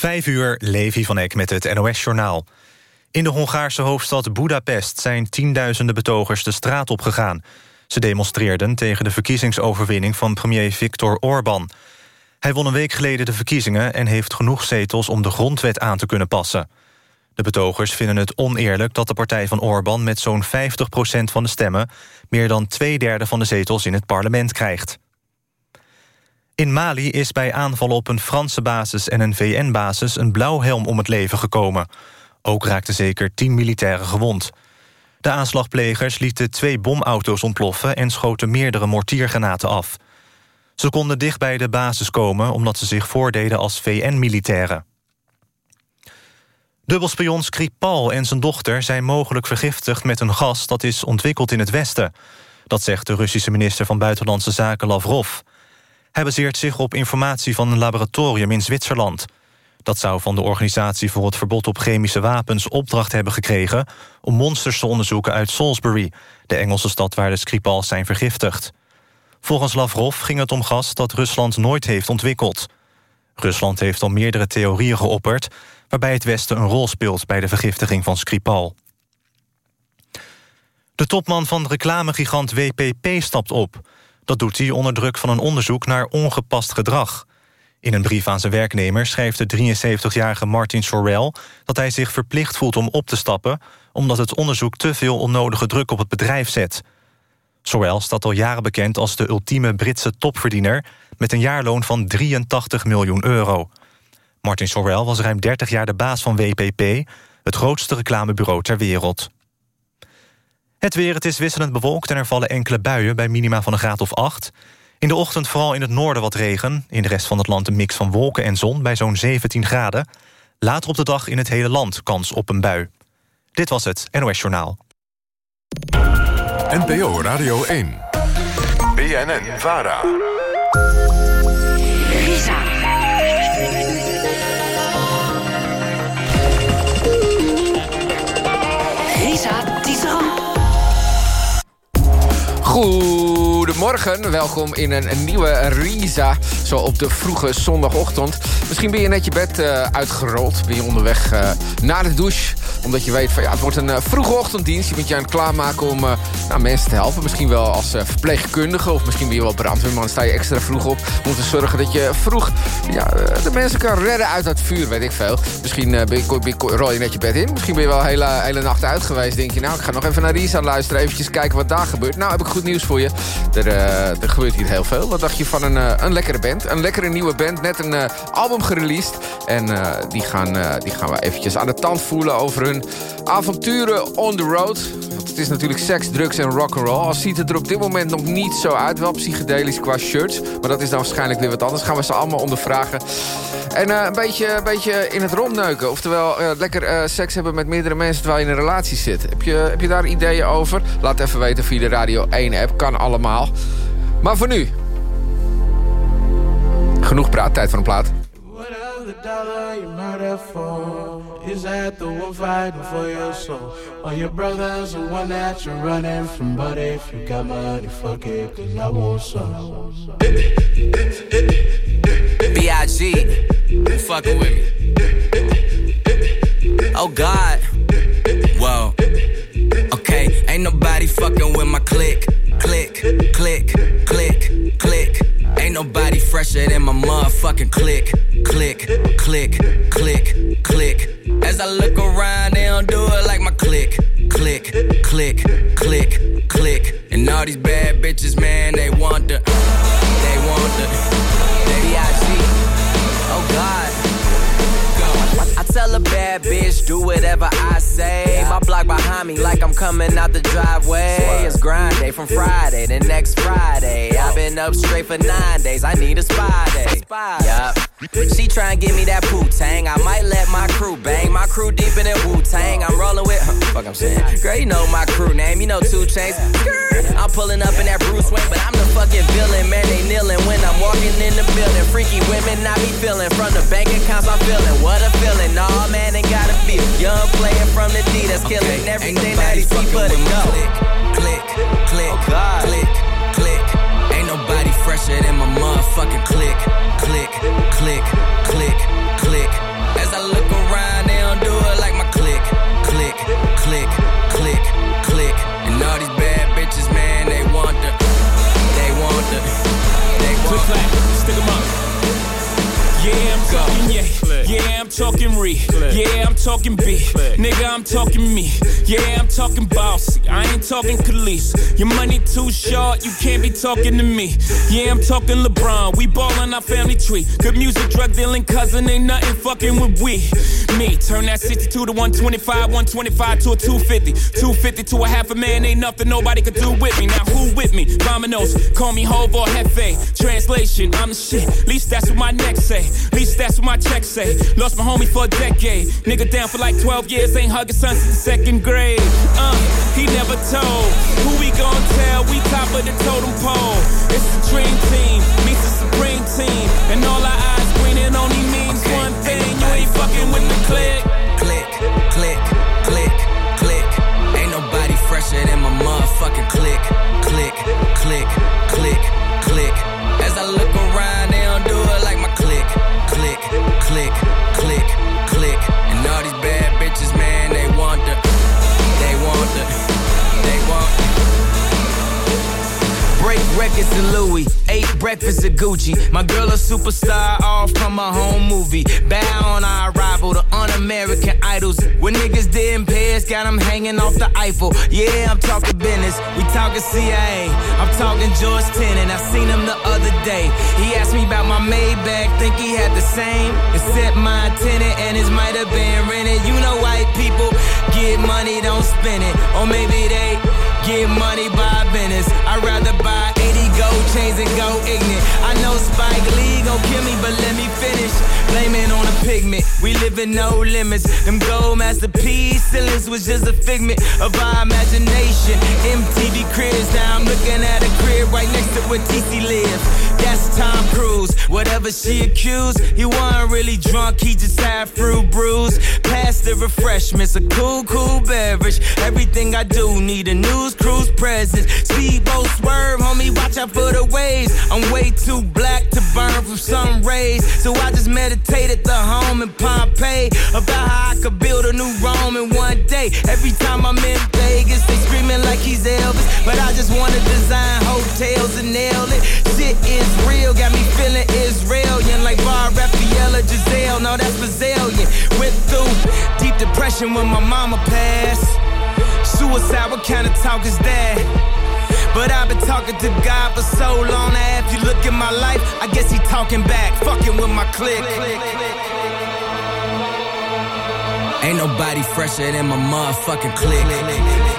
Vijf uur, Levi van Eck met het NOS-journaal. In de Hongaarse hoofdstad Budapest zijn tienduizenden betogers de straat opgegaan. Ze demonstreerden tegen de verkiezingsoverwinning van premier Viktor Orbán. Hij won een week geleden de verkiezingen... en heeft genoeg zetels om de grondwet aan te kunnen passen. De betogers vinden het oneerlijk dat de partij van Orbán... met zo'n 50% van de stemmen... meer dan twee derde van de zetels in het parlement krijgt. In Mali is bij aanvallen op een Franse basis en een VN-basis... een blauwhelm om het leven gekomen. Ook raakten zeker tien militairen gewond. De aanslagplegers lieten twee bomauto's ontploffen... en schoten meerdere mortiergranaten af. Ze konden dicht bij de basis komen... omdat ze zich voordeden als VN-militairen. Dubbelspion Skripal en zijn dochter zijn mogelijk vergiftigd... met een gas dat is ontwikkeld in het Westen. Dat zegt de Russische minister van Buitenlandse Zaken Lavrov. Hij baseert zich op informatie van een laboratorium in Zwitserland. Dat zou van de Organisatie voor het Verbod op Chemische Wapens opdracht hebben gekregen... om monsters te onderzoeken uit Salisbury, de Engelse stad waar de Skripals zijn vergiftigd. Volgens Lavrov ging het om gas dat Rusland nooit heeft ontwikkeld. Rusland heeft al meerdere theorieën geopperd... waarbij het Westen een rol speelt bij de vergiftiging van Skripal. De topman van reclamegigant WPP stapt op... Dat doet hij onder druk van een onderzoek naar ongepast gedrag. In een brief aan zijn werknemer schrijft de 73-jarige Martin Sorrell... dat hij zich verplicht voelt om op te stappen... omdat het onderzoek te veel onnodige druk op het bedrijf zet. Sorrell staat al jaren bekend als de ultieme Britse topverdiener... met een jaarloon van 83 miljoen euro. Martin Sorrell was ruim 30 jaar de baas van WPP... het grootste reclamebureau ter wereld. Het weer, het is wisselend bewolkt en er vallen enkele buien... bij minima van een graad of 8. In de ochtend vooral in het noorden wat regen. In de rest van het land een mix van wolken en zon bij zo'n 17 graden. Later op de dag in het hele land kans op een bui. Dit was het NOS Journaal. NPO Radio 1. BNN Goed. Goedemorgen, welkom in een, nieuwe Risa, zo op de vroege zondagochtend. Misschien ben je net je bed uh, uitgerold, ben je onderweg uh, naar de douche omdat je weet van ja, het wordt een uh, vroege ochtenddienst. Je moet je aan het klaarmaken om nou, mensen te helpen. Misschien wel als verpleegkundige of misschien ben je wel brandweerman. Sta je extra vroeg op om te zorgen dat je vroeg ja, de mensen kan redden uit dat vuur, weet ik veel. Misschien ben rol je net je bed in. Misschien ben je wel hele, hele nacht uit geweest. Denk je nou, ik ga nog even naar Risa luisteren. Eventjes kijken wat daar gebeurt. Nou, heb ik goed nieuws voor je. Er, er gebeurt hier heel veel. Wat dacht je van een, een lekkere band? Een lekkere nieuwe band. Net een album gereleased. En die, gaan, die gaan we eventjes aan de tand voelen over hun avonturen on the road. Want het is natuurlijk seks, drugs en rock'n'roll. Al ziet het er op dit moment nog niet zo uit. Wel psychedelisch qua shirts. Maar dat is dan waarschijnlijk weer wat anders. Gaan we ze allemaal ondervragen. En een, beetje, een beetje in het rondneuken. Oftewel lekker seks hebben met meerdere mensen terwijl je in een relatie zit. Heb je, heb je daar ideeën over? Laat even weten via de Radio 1 app. Kan allemaal. Maar voor nu. Genoeg praat, tijd voor een plaat. Is that the one fighting for your soul? Or your brother's the one that you're running from? But if you got money, fuck it, cause I want some. B.I.G. Fucking with me. Oh God. Whoa. Okay, ain't nobody fucking with my fresher than my motherfucking click. Click, click, click, click. As I look around, they don't do it like my click. Click, click, click, click. And all these bad bitches, man, they want the. They want the. They Oh God. Tell a bad bitch, do whatever I say. My block behind me, like I'm coming out the driveway. It's grind day from Friday to next Friday. I've been up straight for nine days. I need a spy day. Yup. She try and give me that poo tang. I might let my crew bang. My crew deep in that Wu Tang. I'm rolling with. Huh, fuck, I'm saying. Girl, you know my crew name. You know 2 Chains. I'm pulling up in that Bruce Wayne, but I'm the fucking villain. Man, they kneeling when I'm walking in the building. Freaky women, I be feeling. From the bank accounts, I'm feeling. What a feeling. Nah, man, ain't gotta feel. Young player from the D that's killing okay. everything that he see but it. Click, click, click, oh God. click, click pressure than my motherfucking click, click, click, click, click. As I look around, they don't do it like my click, click, click, click, click. And all these bad bitches, man, they want the, they want the, they want the. Click, clap, stick 'em up. Yeah, I'm Go. yeah yeah, I'm talking re. Yeah, I'm talking B. Nigga, I'm talking me. Yeah, I'm talking bossy. I ain't talking Khalees. Your money too short, you can't be talking to me. Yeah, I'm talking LeBron. We ballin' our family tree. Good music, drug dealing cousin, ain't nothing fucking with we. Me, turn that 62 to 125, 125 to a 250. 250 to a half a man, ain't nothing nobody could do with me. Now who with me? Vamanos, call me Hov or Hefe. Translation, I'm the shit. Least that's what my neck say. Least that's what my check say. Lost my homie for a decade. Nigga down for like 12 years, ain't hugging son since the second grade. Uh, he never told. Who we gon' tell? We top of the totem pole. It's the dream team, meets the supreme team. And all our eyes green, it only means okay. one thing. You ain't fucking with the click. Click, click, click, click. Ain't nobody fresher than my motherfucking click. Click, click, click, click. As I look around, Click, click, click. And all these bad bitches, man, they want the, they want the, they want. Break records to Louis, eight breakfasts at Gucci. My girl a superstar, all from a home movie. Bow on our arrival to un-American idols. When niggas didn't pay us, got them hanging off the Eiffel. Yeah, I'm talking business. We talking CIA. I'm talking George Tenet. I seen him the other day. He asked me about my Maybach, think he had the same. Except my tenant and his might have been rented. You know white people get money, don't spend it. Or maybe they get money by business. I'd rather buy 80 gold chains and go ignorant. I know Spike Lee gon' kill me, but let me finish. Blame it on a pigment. We live in no limits. Them gold masterpiece ceilings was just a figment of our imagination. MTV cribs, now I'm looking at a crib right next to where TC lives. That's Tom Cruise. Whatever she accused, he wasn't really drunk, he just had fruit brews. Pass the refreshments, a cool, cool beverage. Everything I do need a news cruise presence. Speedboat swerve, homie, watch out for the waves. I'm way too black to burn from sun rays, so I just meditate at the home in Pompeii about how I could build a new Rome in one day. Every time I'm in Vegas, they screaming like he's Elvis, but I just wanna design hotels and nail it. Shit is real, got me feeling Israelian like Bar Raffaella Giselle. No, that's Brazilian. Went through deep depression when my mama passed. Suicide, what kind of talk is that? But I've been talking to God for so long now. If you look at my life, I guess he talking back, fucking with my clique. Ain't nobody fresher than my motherfucking clique.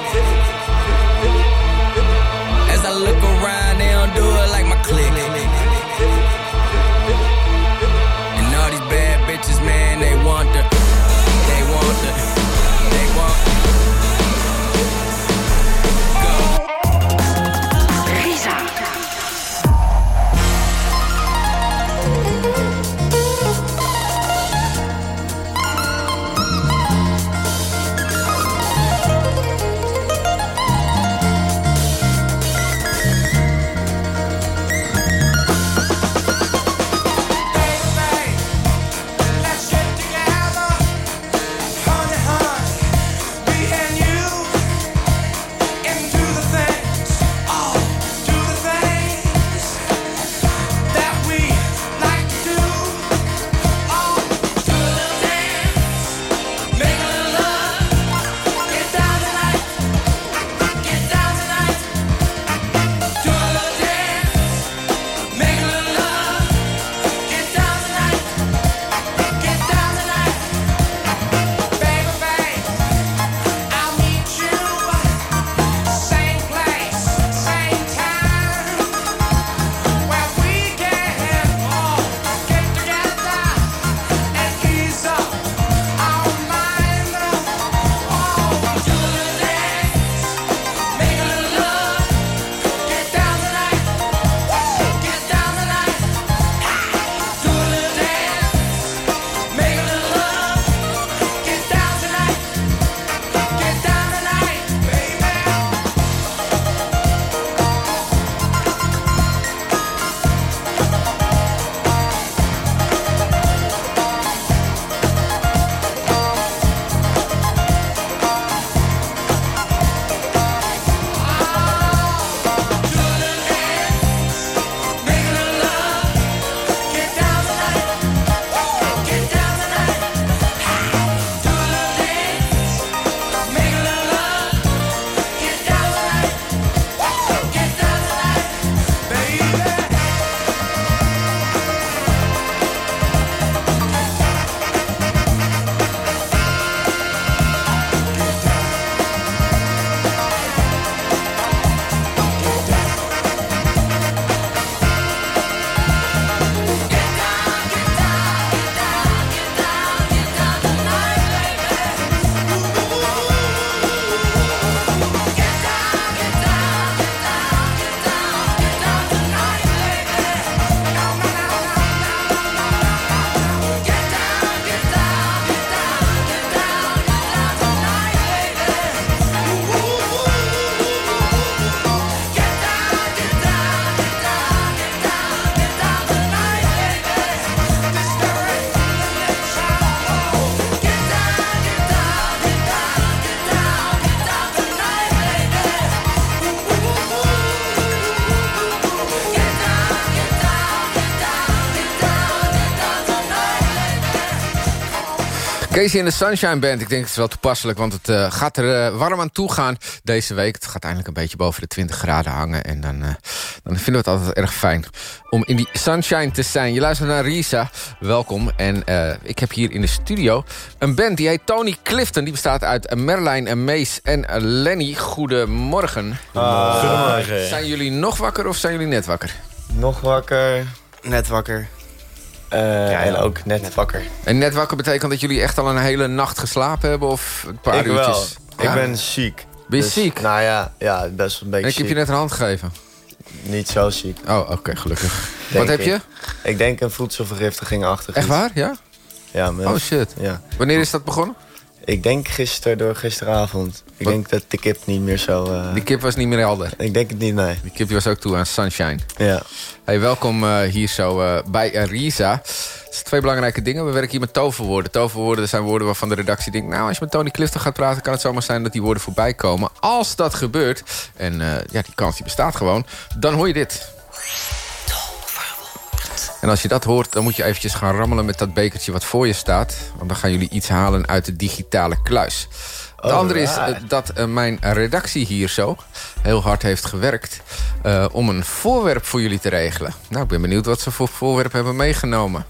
Casey in de Sunshine Band. Ik denk het is wel toepasselijk, want het uh, gaat er uh, warm aan toe gaan deze week. Het gaat eindelijk een beetje boven de 20 graden hangen. En dan, uh, dan vinden we het altijd erg fijn om in die sunshine te zijn. Je luistert naar Risa. Welkom. En ik heb hier in de studio een band die heet Tony Clifton. Die bestaat uit Merlijn en Mees en Lenny. Goedemorgen. Goedemorgen. Zijn jullie nog wakker of zijn jullie net wakker? Nog wakker. Net wakker. Uh, ja, en ook net, net, wakker. En net wakker betekent dat jullie echt al een hele nacht geslapen hebben? Of een paar ik uurtjes? Wel. Ik ben ziek. Ben je dus, ziek? Nou ja, ja, best een beetje en ik heb je net een hand gegeven? Niet zo ziek. Oh, oké, okay, gelukkig. Wat heb je? Ik denk een voedselvergiftiging achter. Echt waar, ja? Ja. Mijn, oh shit. Ja. Wanneer is dat begonnen? Ik denk gisteren door gisteravond. Ik Wat? denk dat de kip niet meer zo... Uh... Die kip was niet meer helder? Ik denk het niet, nee. Die kip was ook toe aan sunshine. Ja. Hey, welkom uh, hier zo uh, bij Risa. Het zijn twee belangrijke dingen. We werken hier met toverwoorden. Toverwoorden zijn woorden waarvan de redactie denkt... nou, als je met Tony Clifton gaat praten... kan het zomaar zijn dat die woorden voorbij komen. Als dat gebeurt, en ja, die kans die bestaat gewoon... dan hoor je dit. En als je dat hoort, dan moet je eventjes gaan rammelen met dat bekertje wat voor je staat. Want dan gaan jullie iets halen uit de digitale kluis. Het andere is uh, dat uh, mijn redactie hier zo heel hard heeft gewerkt... Uh, om een voorwerp voor jullie te regelen. Nou, ik ben benieuwd wat ze voor voorwerp hebben meegenomen.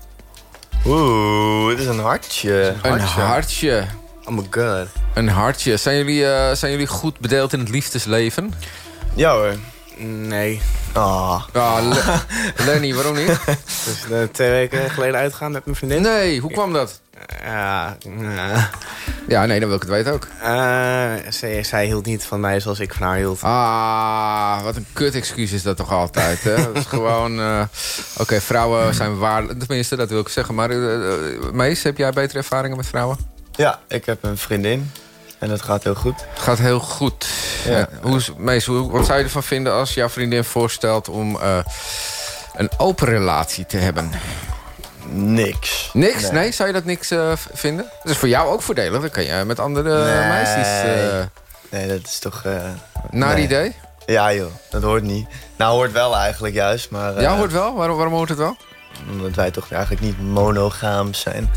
Oeh, het is een hartje. Een hartje. hartje. Oh my god. Een hartje. Zijn jullie, zijn jullie goed bedeeld in het liefdesleven? Ja hoor. Nee. Oh. Ah, Le Lenny, waarom niet? Dus uh, twee weken geleden uitgaan met mijn vriendin. Nee, hoe kwam dat? Ja, uh, ja, nee, dan wil ik het weten ook. Uh, zij, zij, hield niet van mij zoals ik van haar hield. Ah, wat een kut excuus is dat toch altijd, hè? dat is gewoon... Oké, okay, vrouwen zijn waar... Tenminste, dat wil ik zeggen. Maar Mees, heb jij betere ervaringen met vrouwen? Ja, ik heb een vriendin. En dat gaat heel goed. Het gaat heel goed. Ja. Ja. Hoe, Mees, hoe, wat zou je ervan vinden als jouw vriendin voorstelt... om uh, een open relatie te hebben? Niks. Niks? Nee, nee? zou je dat niks uh, vinden? Dat is voor jou ook voordelig. Dan kan je met andere nee. meisjes... Uh... Nee, dat is toch... Naar nee. idee? Ja joh, dat hoort niet. Nou, hoort wel eigenlijk juist, maar... Ja, hoort wel? Waarom, waarom hoort het wel? Omdat wij toch eigenlijk niet monogaam zijn.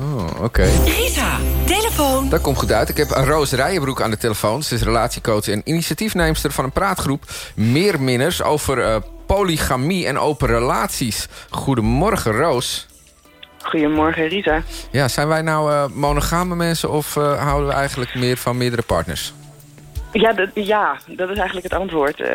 Oh, oké. Okay. Risa, telefoon. Dat komt goed uit. Ik heb Roos Rijenbroek aan de telefoon. Ze is relatiecoach en initiatiefneemster van een praatgroep... Meerminners over uh, polygamie en open relaties. Goedemorgen, Roos. Goedemorgen, Risa. Ja, zijn wij nou uh, monogame mensen of uh, houden we eigenlijk meer van meerdere partners? Ja, dat, ja, dat is eigenlijk het antwoord. Uh,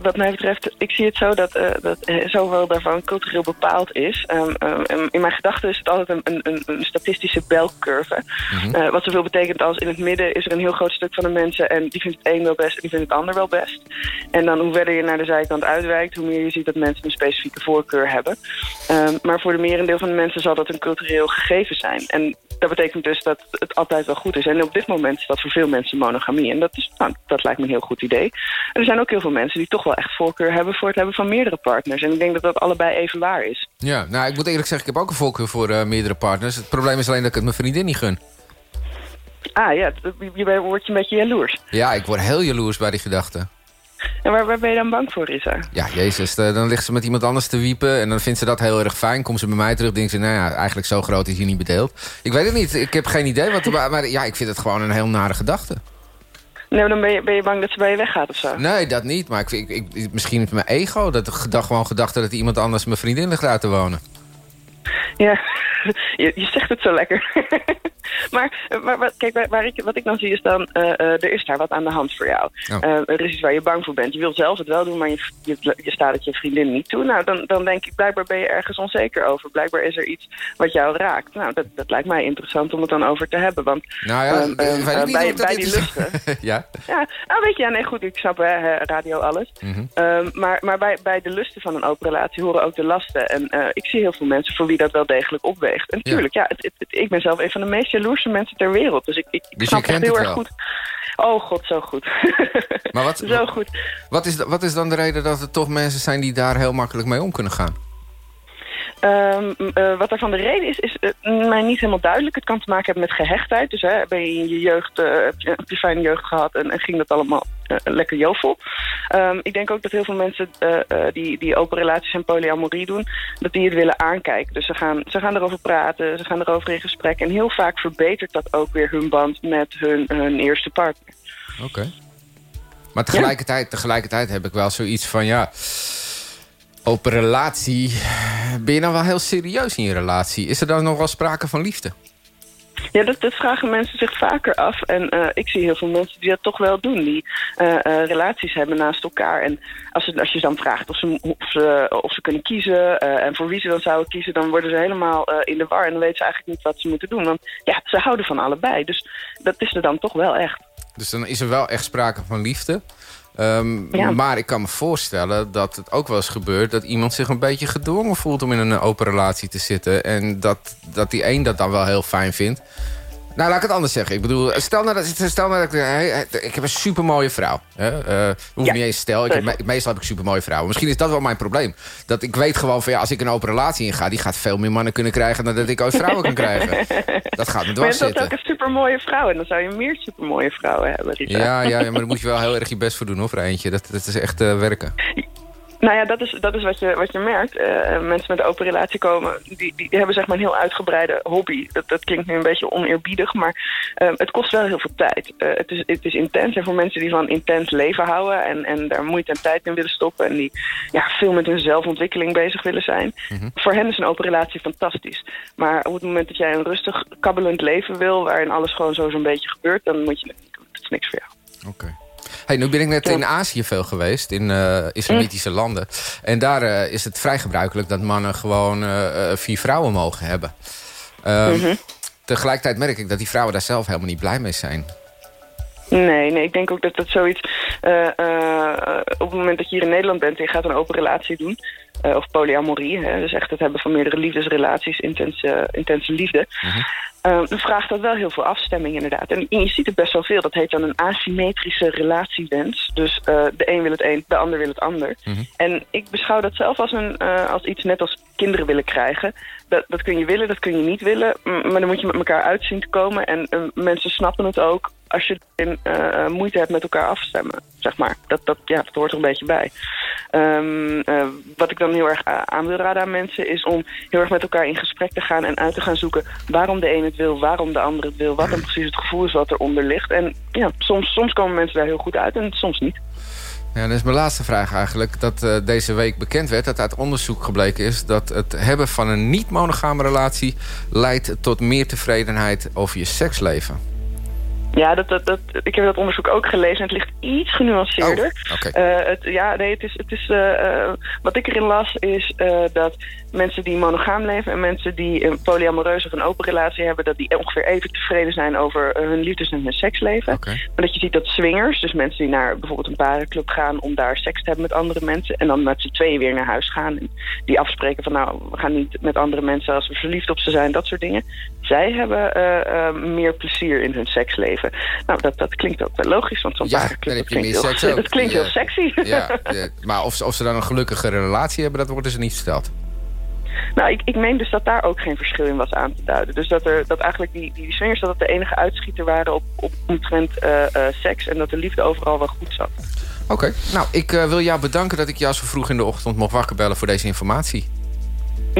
wat mij betreft, ik zie het zo dat, uh, dat zoveel daarvan cultureel bepaald is. Um, um, in mijn gedachten is het altijd een, een, een statistische belcurve. Mm -hmm. wat zoveel betekent als in het midden is er een heel groot stuk van de mensen... en die vindt het een wel best en die vindt het ander wel best. En dan hoe verder je naar de zijkant uitwijkt... hoe meer je ziet dat mensen een specifieke voorkeur hebben. Um, maar voor de merendeel van de mensen zal dat een cultureel gegeven zijn. En dat betekent dus dat het altijd wel goed is. En op dit moment is dat voor veel mensen monogamie. En dat, is, nou, dat lijkt me een heel goed idee. En er zijn ook heel veel mensen die toch wel echt voorkeur hebben... voor het hebben van meerdere partners. En ik denk dat dat allebei even waar is. Ja, nou, ik moet eerlijk zeggen, ik heb ook een voorkeur voor uh, meerdere partners. Het probleem is alleen dat ik het mijn vriendin niet gun. Ah ja, je wordt je een beetje jaloers. Ja, ik word heel jaloers bij die gedachte. En waar, waar ben je dan bang voor, Risa? Ja, jezus, dan ligt ze met iemand anders te wiepen... en dan vindt ze dat heel erg fijn. Komt ze bij mij terug, denkt ze... nou ja, eigenlijk zo groot is hij niet bedeeld. Ik weet het niet, ik heb geen idee. Wat, maar ja, ik vind het gewoon een heel nare gedachte. Nee, dan ben je, ben je bang dat ze bij je weggaat of zo? Nee, dat niet. Maar ik, ik, misschien mijn ego. Dat ik gedacht, gewoon gedachte dat iemand anders mijn vriendin uit te wonen. Ja, je, je zegt het zo lekker. maar, maar wat, kijk, waar, waar ik, wat ik dan zie is dan... Uh, uh, er is daar wat aan de hand voor jou. Oh. Uh, er is iets waar je bang voor bent. Je wilt zelf het wel doen, maar je, je, je staat het je vriendin niet toe. Nou, dan, dan denk ik, blijkbaar ben je ergens onzeker over. Blijkbaar is er iets wat jou raakt. Nou, dat, dat lijkt mij interessant om het dan over te hebben. Want nou ja, um, um, bij, bij die lusten... ja? Ja, nou weet je, ja, nee, goed, ik snap hè, radio alles. Mm -hmm. um, maar maar bij, bij de lusten van een open relatie horen ook de lasten. En ik zie heel veel mensen voor wie dat wel degelijk opweegt. En natuurlijk, ja, ja het, het, het, ik ben zelf een van de meest jaloerse mensen ter wereld. Dus ik, ik dus snap het heel erg wel. goed. Oh god, zo goed. Maar wat, zo goed. Wat is, wat is dan de reden dat er toch mensen zijn die daar heel makkelijk mee om kunnen gaan? Um, uh, wat daarvan de reden is, is uh, mij niet helemaal duidelijk. Het kan te maken hebben met gehechtheid. Dus hè, ben je in je jeugd, uh, heb, je, fijne jeugd gehad en, ging dat allemaal lekker jovel. Um, ik denk ook dat heel veel mensen die, die open relaties en polyamorie doen, dat die het willen aankijken. Dus ze gaan, ze gaan erover praten, ze gaan erover in gesprek. En heel vaak verbetert dat ook weer hun band met hun, hun eerste partner. Oké. Maar tegelijkertijd, tegelijkertijd heb ik wel zoiets van, ja open relatie. Ben je nou wel heel serieus in je relatie? Is er dan nog wel sprake van liefde? Ja, dat, dat, vragen mensen zich vaker af. En uh, ik zie heel veel mensen die dat toch wel doen. Die uh, uh, relaties hebben naast elkaar. En als, ze, als je dan vraagt of ze, of ze, of ze kunnen kiezen... en voor wie ze dan zouden kiezen... dan worden ze helemaal in de war. En dan weten ze eigenlijk niet wat ze moeten doen. Want ja, ze houden van allebei. Dus dat is er dan toch wel echt. Dus dan is er wel echt sprake van liefde. Um, ja. Maar ik kan me voorstellen dat het ook wel eens gebeurt... dat iemand zich een beetje gedwongen voelt om in een open relatie te zitten. En dat, dat die een dat dan wel heel fijn vindt. Nou, laat ik het anders zeggen. Ik bedoel, stel nou dat, stel nou dat ik... Ik heb een supermooie vrouw. Hè? Uh, hoef ja. niet eens stel. Ik heb, meestal heb ik supermooie vrouwen. Misschien is dat wel mijn probleem. Dat ik weet gewoon van ja, als ik een open relatie inga... die gaat veel meer mannen kunnen krijgen dan dat ik ooit vrouwen kan krijgen. Dat gaat me dwars zitten. Maar je hebt ook een supermooie vrouw. En dan zou je meer supermooie vrouwen hebben, Ja, ja, ja, maar daar moet je wel heel erg je best voor doen, hoor, voor eentje. Dat, dat is echt uh, werken. Nou ja, dat is, dat is wat, je, wat je merkt. Uh, mensen met een open relatie komen, die, die, hebben zeg maar een heel uitgebreide hobby. Dat, dat klinkt nu een beetje oneerbiedig, maar uh, het kost wel heel veel tijd. Uh, het, is, het is intens en voor mensen die van intens leven houden en, en daar moeite en tijd in willen stoppen en die ja, veel met hun zelfontwikkeling bezig willen zijn. Mm -hmm. Voor hen is een open relatie fantastisch. Maar op het moment dat jij een rustig, kabbelend leven wil, waarin alles gewoon zo zo'n beetje gebeurt, dan moet je het niet doen. Dat is niks voor jou. Oké. Okay. Hey, nu ben ik net ja. in Azië veel geweest, in uh, islamitische mm. landen. En daar uh, is het vrij gebruikelijk dat mannen gewoon uh, vier vrouwen mogen hebben. Mm -hmm. Tegelijkertijd merk ik dat die vrouwen daar zelf helemaal niet blij mee zijn. Nee, nee, ik denk ook dat dat zoiets... Uh, uh, op het moment dat je hier in Nederland bent en je gaat een open relatie doen... Uh, of polyamorie, hè, dus echt het hebben van meerdere liefdesrelaties, intense, intense liefde... -huh. Uh, dan vraagt dat wel heel veel afstemming inderdaad. En je ziet het best wel veel. Dat heet dan een asymmetrische relatiewens. Dus de een wil het een, de ander wil het ander. -huh. En ik beschouw dat zelf als, een, als iets net als kinderen willen krijgen. Dat, dat kun je willen, dat kun je niet willen. Maar dan moet je met elkaar uitzien te komen. En mensen snappen het ook als je in, moeite hebt met elkaar afstemmen. Zeg maar. Dat, dat, ja, dat hoort er een beetje bij. Um, wat ik dan heel erg aan wil raden aan mensen... is om heel erg met elkaar in gesprek te gaan en uit te gaan zoeken... waarom de een het wil, waarom de ander het wil... wat dan precies het gevoel is wat eronder ligt. En ja, soms, soms komen mensen daar heel goed uit en soms niet. Ja, dat is mijn laatste vraag eigenlijk. Dat uh, deze week bekend werd dat uit onderzoek gebleken is... dat het hebben van een niet-monogame relatie... leidt tot meer tevredenheid over je seksleven. Ja, dat, dat, dat, ik heb dat onderzoek ook gelezen en het ligt iets genuanceerder. Oh, okay. uh, het, ja, nee, het is, het is, uh, uh, wat ik erin las is dat mensen die monogaam leven en mensen die een polyamoreuze of een open relatie hebben, dat die ongeveer even tevreden zijn over hun liefdes- en hun seksleven. Okay. Maar dat je ziet dat swingers, dus mensen die naar bijvoorbeeld een parenclub gaan om daar seks te hebben met andere mensen en dan met z'n tweeën weer naar huis gaan en die afspreken van nou, we gaan niet met andere mensen als we verliefd op ze zijn, dat soort dingen. Zij hebben meer plezier in hun seksleven. Nou, dat, dat klinkt ook wel logisch, want zo'n ja, dat, klinkt, heel, seks dat klinkt ja. heel sexy. Ja, ja, maar of, of ze dan een gelukkige relatie hebben, dat wordt dus niet verteld. Nou, ik, ik meen dus dat daar ook geen verschil in was aan te duiden. Dus dat, er, dat eigenlijk die, die swingers dat het de enige uitschieter waren op, op omtrent uh, uh, seks... en dat de liefde overal wel goed zat. Oké, okay. nou, ik uh, wil jou bedanken dat ik jou zo vroeg in de ochtend mocht wakker bellen voor deze informatie.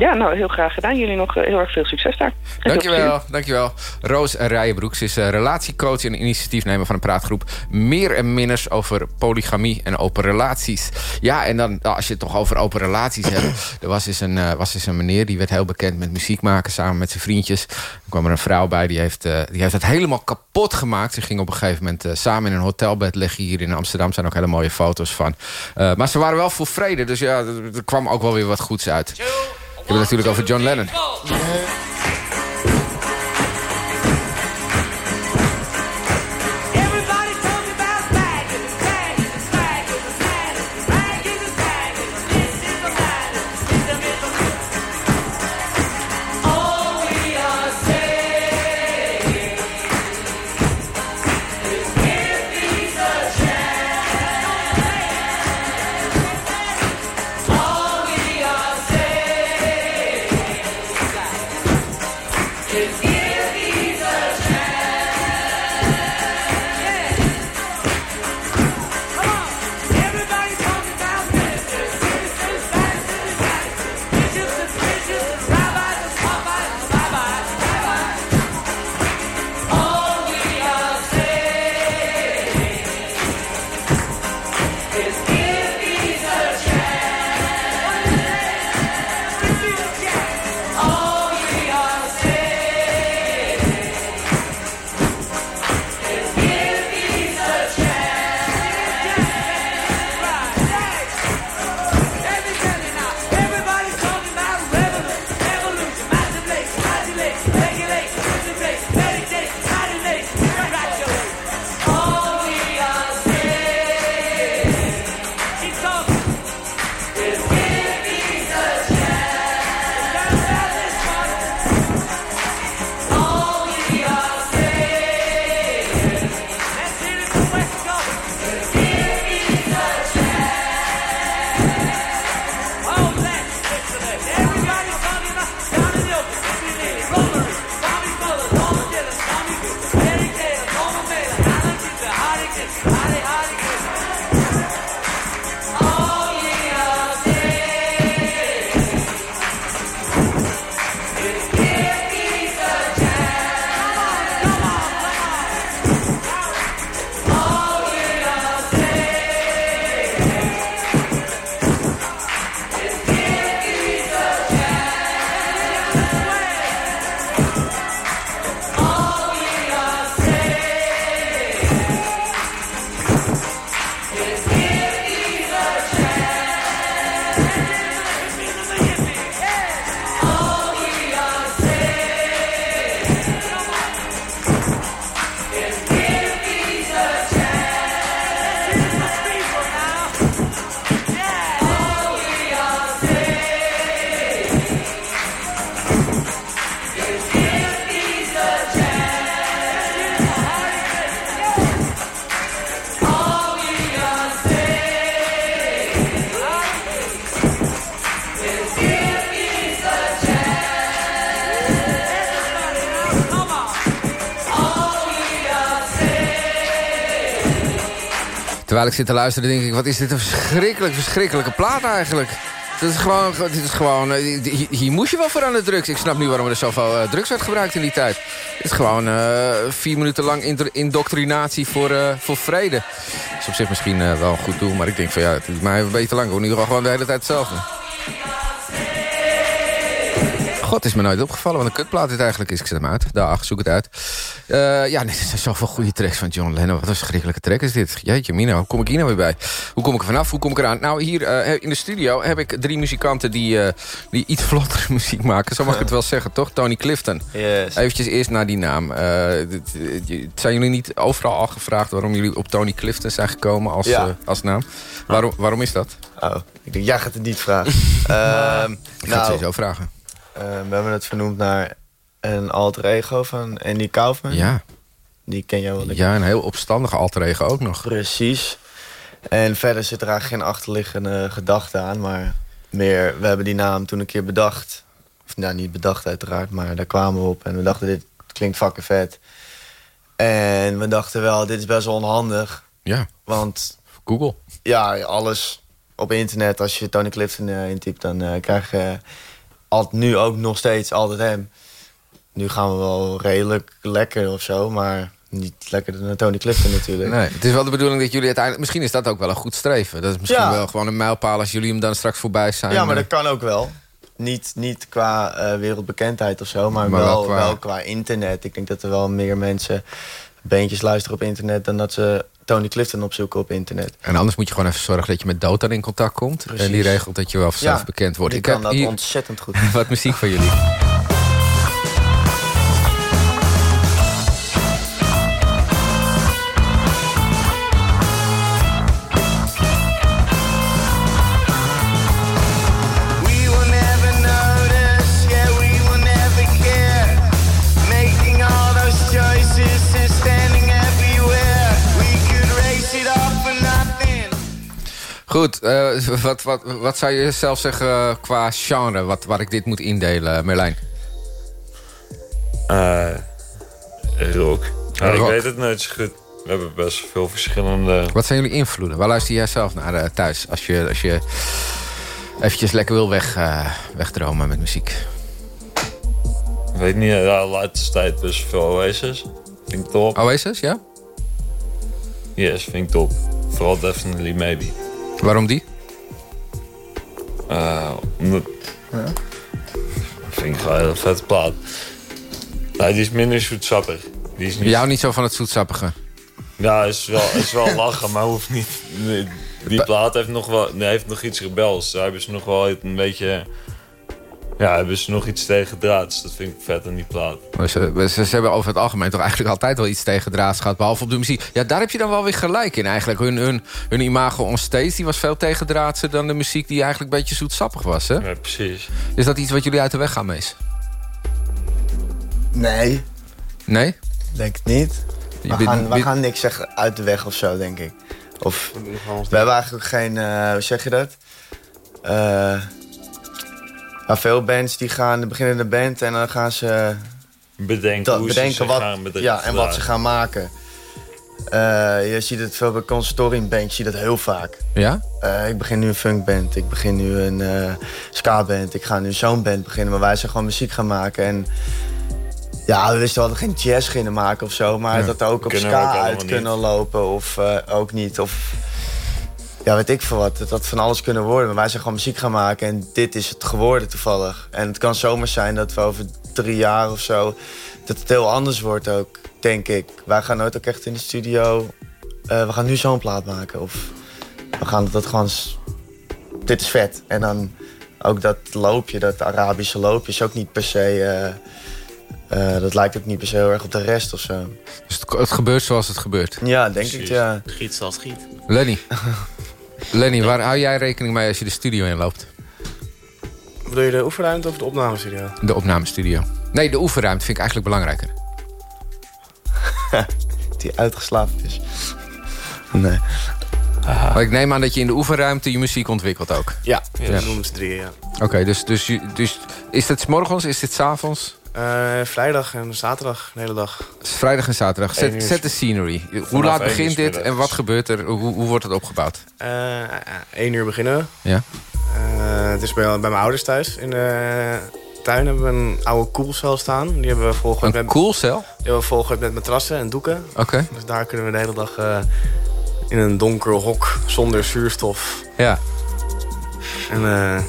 Ja, nou, heel graag gedaan. Jullie nog heel erg veel succes daar. Dankjewel, dankjewel. Roos Rijenbroeks is uh, relatiecoach en initiatiefnemer van een praatgroep Meer en Minners over polygamie en open relaties. Ja, en dan nou, als je het toch over open relaties hebt. Er was eens, een, uh, was eens een meneer die werd heel bekend met muziek maken samen met zijn vriendjes. Er kwam er een vrouw bij die heeft, die heeft het helemaal kapot gemaakt. Ze ging op een gegeven moment samen in een hotelbed liggen hier in Amsterdam. Er zijn ook hele mooie foto's van. maar ze waren wel voor vrede, dus ja, er kwam ook wel weer wat goeds uit. Ik heb het natuurlijk over John Lennon. Zit te luisteren, denk ik... wat is dit een verschrikkelijk, verschrikkelijke plaat eigenlijk. Dit is gewoon... Dit is gewoon eh, hier, hier moest je wel voor aan de drugs. Ik snap nu waarom er zoveel uh, drugs werd gebruikt in die tijd. Het is gewoon uh, vier minuten lang indoctrinatie voor, uh, voor vrede. Dat is op zich misschien wel een goed doel, maar ik denk van ja, het is mij een beetje te lang. We nu gewoon de hele tijd hetzelfde. God, is me nooit opgevallen wat een kutplaat dit eigenlijk is. Ik zet hem uit. Dag, zoek het uit. Uh, ja, nee, er zijn zoveel goede tracks van John Lennon. Wat een verschrikkelijke track is dit. Jeetje, Mina, hoe kom ik hier nou weer bij? Hoe kom ik er vanaf? Hoe kom ik eraan? Nou, hier uh, in de studio heb ik drie muzikanten die, uh, die iets vlottere muziek maken. Zo mag ik het wel zeggen, toch? Tony Clifton. Yes. Eventjes eerst naar die naam. zijn jullie niet overal al gevraagd waarom jullie op Tony Clifton zijn gekomen als, ja. als naam? Waarom, waarom is dat? Oh, ik denk, jij gaat het niet vragen. ik ga nou, het sowieso vragen. Uh, we hebben het vernoemd naar een alter ego van Andy Kaufman. Ja. Die ken jij wel. Ja, een heel opstandige alter ego ook nog. Precies. En verder zit er eigenlijk geen achterliggende gedachte aan. Maar meer, we hebben die naam toen een keer bedacht. Of nou, niet bedacht uiteraard, maar daar kwamen we op. En we dachten, dit klinkt fucking vet. En we dachten wel, dit is best wel onhandig. Ja. Want... Google. Ja, alles op internet. Als je Tony Clifton uh, intypt, dan uh, krijg je al, nu ook nog steeds altijd hem. Nu gaan we wel redelijk lekker of zo, maar niet lekkerder dan Tony Clifton natuurlijk. Nee, het is wel de bedoeling dat jullie uiteindelijk... Misschien is dat ook wel een goed streven. Dat is misschien Ja. wel gewoon een mijlpaal als jullie hem dan straks voorbij zijn. Ja, maar dat kan ook wel. Niet, niet qua eh, wereldbekendheid of zo, maar, Maar wel wel, qua- wel qua internet. Ik denk dat er wel meer mensen beentjes luisteren op internet... dan dat ze Tony Clifton opzoeken op internet. En anders moet je gewoon even zorgen dat je met Dota in contact komt. Precies. En die regelt dat je wel vanzelf Ja, bekend wordt. Ik kan heb dat hier ontzettend goed. wat muziek van jullie. Goed, eh, wat, wat, wat zou je zelf zeggen qua genre... Wat, waar ik dit moet indelen, Merlijn? Eh, rock. Ja, ik weet het nooit zo goed. We hebben best veel verschillende... Wat zijn jullie invloeden? Waar luister jij zelf naar eh, thuis? Als je, als je eventjes lekker wil weg, eh, wegdromen met muziek. Ik weet niet, ja, de laatste tijd best veel Oasis. Vind ik top. Oasis, ja? Yes, vind ik top. Vooral Definitely Maybe. Waarom die? Eh, omdat... Vind ik gewoon een hele vette plaat. Nee, die is minder zoetsappig. Die is niet... Jou niet zo van het zoetsappige. Ja, is wel, is wel lachen, maar hoeft niet. Nee, Die plaat heeft nog, wel, nee, heeft nog iets rebels. Daar hebben ze nog wel een beetje... Ja, hebben ze nog iets tegen draads. Dat vind ik vet aan die plaat. Maar Ze, ze, ze hebben over het algemeen toch eigenlijk altijd wel iets tegen draads gehad. Behalve op de muziek. Ja, daar heb je dan wel weer gelijk in eigenlijk. Hun, hun, hun imago on stage die was veel tegen draadser dan de muziek die eigenlijk een beetje zoetsappig was. Hè? Ja, precies. Is dat iets wat jullie uit de weg gaan, Mees? Nee, Nee? denk het niet. We bent- gaan, we bent- gaan niks zeggen uit de weg of zo, denk ik. Of we hebben eigenlijk geen, eh, hoe zeg je dat? Eh maar veel bands die gaan, beginnen een band en dan gaan ze Bedenken dat, hoe ze bedenken zich wat, gaan ja, en wat ze gaan maken. Eh, je ziet het veel bij conservatoriumbands, je ziet dat heel vaak. Ja? Eh, ik begin nu een funkband, ik begin nu een eh ska-band, ik ga nu zo'n band beginnen. Maar wij zijn gewoon muziek gaan maken. En ja, we wisten wel dat we geen jazz gingen maken of zo. Maar Ja. dat er ook op Kunnen we ook ska uit niet. kunnen lopen of eh, ook niet. Of ja, weet ik veel wat. Dat dat van alles kunnen worden. Maar wij zijn gewoon muziek gaan maken en dit is het geworden toevallig. En het kan zomaar zijn dat we over drie jaar of zo... dat het heel anders wordt ook, denk ik. Wij gaan nooit ook echt in de studio... eh, we gaan nu zo'n plaat maken. Of we gaan dat gewoon... Dit is vet. En dan ook dat loopje, dat Arabische loopje... is ook niet per se... eh, eh, dat lijkt ook niet per se heel erg op de rest of zo. Dus het, het gebeurt zoals het gebeurt. Ja, denk ik, ja. Giet zal schiet. Lenny. Lenny, waar hou jij rekening mee als je de studio inloopt? Bedoel je de oefenruimte of de opnamestudio? De opnamestudio. Nee, de oefenruimte vind ik eigenlijk belangrijker. Die uitgeslapen is. Nee. Maar ik neem aan dat je in de oefenruimte je muziek ontwikkelt ook. Ja, Ja. dat noemen ze drieën, ja. Oké, dus, dus, dus is dit 's morgens, is dit 's Eh, vrijdag en zaterdag, de hele dag. Het is vrijdag en zaterdag. Zet, uur. zet de scenery. Hoe Vanaf laat begint dit en wat gebeurt er? Hoe, hoe wordt het opgebouwd? Eh één uur beginnen we. Ja. Eh, het is bij, bij mijn ouders thuis. In de tuin hebben we een oude koelcel staan. Die hebben we volgegooid Een met, koelcel? die hebben we volgegooid met matrassen en doeken. Oké. Dus daar kunnen we de hele dag eh, in een donker hok zonder zuurstof. Ja. En eh,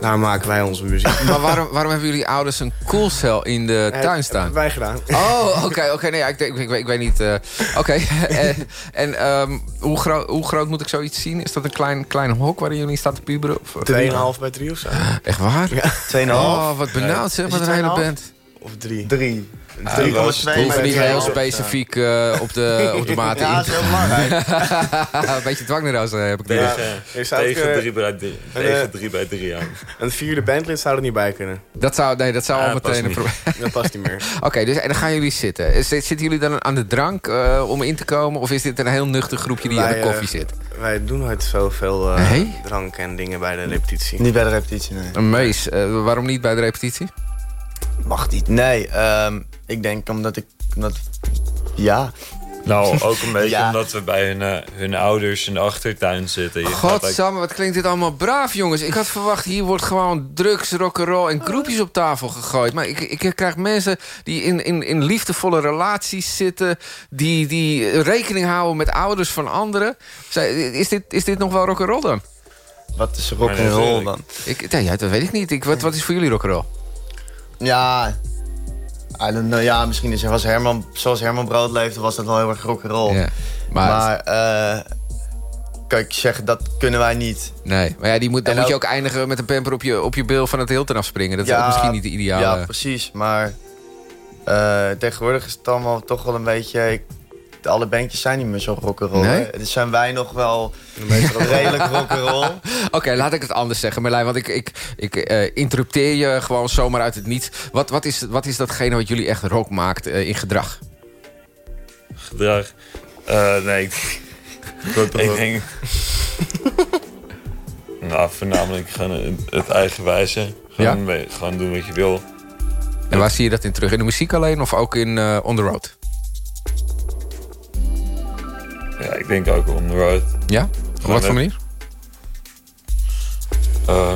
daar maken wij onze muziek. Maar waarom, waarom hebben jullie ouders een koelcel in de Eh, tuin staan? Hebben wij gedaan. Oh, oké, oké. nee, ja, ik, denk- ik, weet- ik weet niet. eh, oké. en en ehm, hoe, groot, hoe groot moet ik zoiets zien? Is dat een klein, klein hok waarin jullie staan te puberen? Of, 2,5 bij 3 of zo. echt waar? Ja. 2,5. Oh, wat benauwd zeg, het een hele 2,5? band. Of 3. 3. Ja, 3,2 wel, We hoeven niet heel specifiek eh, op, de, op de maat Ja, dat is heel belangrijk. een beetje dwangneroos eh, heb ik nu. Tegen, tegen, eh, drie bij drie, en, tegen eh, drie bij drie aan. Een vierde bandlid zou er niet bij kunnen. Dat zou, nee, dat zou Ja, al meteen een probleem. Dat past niet meer. Oké, dus en dan gaan jullie zitten. Zitten jullie dan aan de drank eh, om in te komen? Of is dit een heel nuchter groepje die aan de Wij, eh, koffie zit? Wij doen nooit zoveel eh, Nee? drank en dingen bij de repetitie. Niet bij de repetitie, nee. Een mees. eh, waarom niet bij de repetitie? Mag niet. Nee, ehm, ik denk omdat ik... Omdat, ja, Nou, ook een beetje Ja. omdat we bij hun, eh, hun ouders in de achtertuin zitten. Godsamme, wat klinkt dit allemaal braaf, jongens. Ik had verwacht, hier wordt gewoon drugs, rock'n'roll en groepjes op tafel gegooid. Maar ik, ik krijg mensen die in, in, in liefdevolle relaties zitten... Die, die rekening houden met ouders van anderen. Zij- Is dit, is dit nog wel rock'n'roll dan? wat is rock Maar and roll natuurlijk. dan? Ik, ja, dat weet ik niet. Ik, wat, wat is voor jullie rock'n'roll? Ja, I don't know. Ja, misschien is was Herman, zoals Herman Brood leefde, was dat wel heel erg rock and roll. Ja, maar, Maar, eh, kan ik zeggen, dat kunnen wij niet. nee. maar ja, die moet, dan En moet je ook- eindigen met een pamper op je, op je bil van het Hilton afspringen. Dat is ook misschien niet de ideale... Ja, precies. Maar eh, tegenwoordig is het allemaal toch wel een beetje... ik- alle bandjes zijn niet meer zo rock and roll. Nee? Dus zijn wij nog wel redelijk rock and roll. Oké, laat ik het anders zeggen, Merlijn. Want ik, ik, ik eh, interrupteer je gewoon zomaar uit het niets. Wat, wat, is, wat is datgene wat jullie echt rock maakt eh, in gedrag? gedrag. Eh, nee, ik, ik denk... nou, voornamelijk gewoon het, eigenwijze. Gewoon, Ja? mee- gewoon doen wat je wil. En waar zie je dat in terug? In de muziek alleen of ook in eh, On The Road? Ja, ik denk ook on the road. Ja? Op wat voor net- manier? Eh,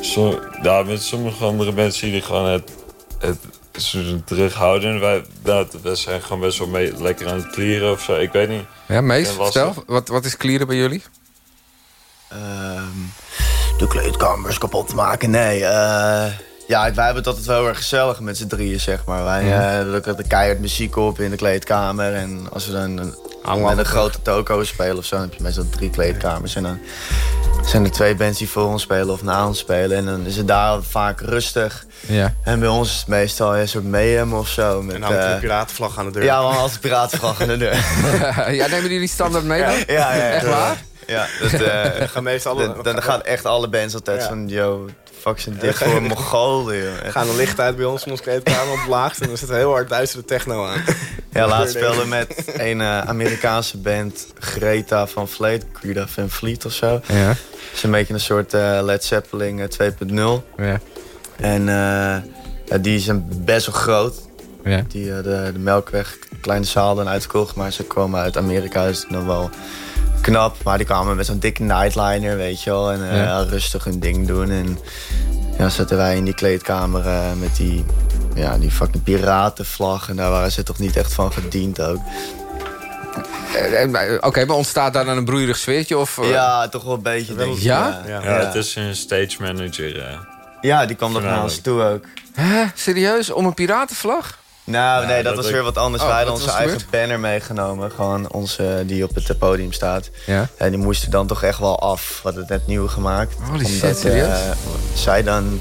zo, ja, met sommige andere mensen zie je gewoon het, het ze terughouden. Wij, dat, we zijn gewoon best wel mee, lekker aan het clearen of zo. Ik weet niet. Ja, Mees, vertel. Wat, wat is clearen bij jullie? Ehm, de kleedkamers kapot maken, nee. eh, ja, wij hebben het altijd wel heel erg gezellig met z'n drieën, zeg maar. Wij Ja. eh drukken de keihard muziek op in de kleedkamer. En als we dan een, met een grote toko spelen of zo... dan heb je meestal drie kleedkamers. En dan zijn er twee bands die voor ons spelen of na ons spelen. En dan is het daar vaak rustig. Ja. En bij ons is het meestal een soort mayhem of zo. Met, En hangt er eh, een piratenvlag aan de deur. Ja, man, als een piratenvlag aan de deur. ja, nemen jullie standaard mee dan? Ja, ja, ja. Echt waar? Ja, dat, eh, Dan gaan meestal alle- dan, dan gaan echt alle bands altijd Ja. van... Yo, fuck zijn dicht voor een Mongool, joh. gaan de licht uit bij ons in ons kleedkamer op het laagst. En dan zit heel hard duistere techno aan. Ja, laatst speelden met een eh, Amerikaanse band, Greta van Vleet, Greta van Vliet of zo. Ja. Dat is een beetje een soort eh, Led Zeppelin eh, 2.0. Ja. En eh, ja, die zijn best wel groot. Ja. Die de, de Melkweg, kleine zaal dan uitgekocht. Maar ze komen uit Amerika, dus nog wel knap. Maar die kwamen met zo'n dikke nightliner, weet je wel. En eh, Ja. rustig hun ding doen. En ja, zaten wij in die kleedkamer eh, met die, ja, die fucking piratenvlag. En daar waren ze toch niet echt van gediend ook. Eh, Oké, maar ontstaat daar dan een broeierig sfeertje? Of, Ja, toch wel een beetje. denk ik, Ja? Ja, Ja, het is een stage manager. Ja, die kwam nog naar ons toe ook. Hè? Serieus? Om een piratenvlag? Nou, Ja, nee, dat, dat was ik- weer wat anders. Oh, Wij hadden onze eigen banner meegenomen. Gewoon onze, die op het eh, podium staat. Ja. En die moesten dan toch echt wel af. We hadden het net nieuw gemaakt. Holy shit, serieus? eh, zij dan...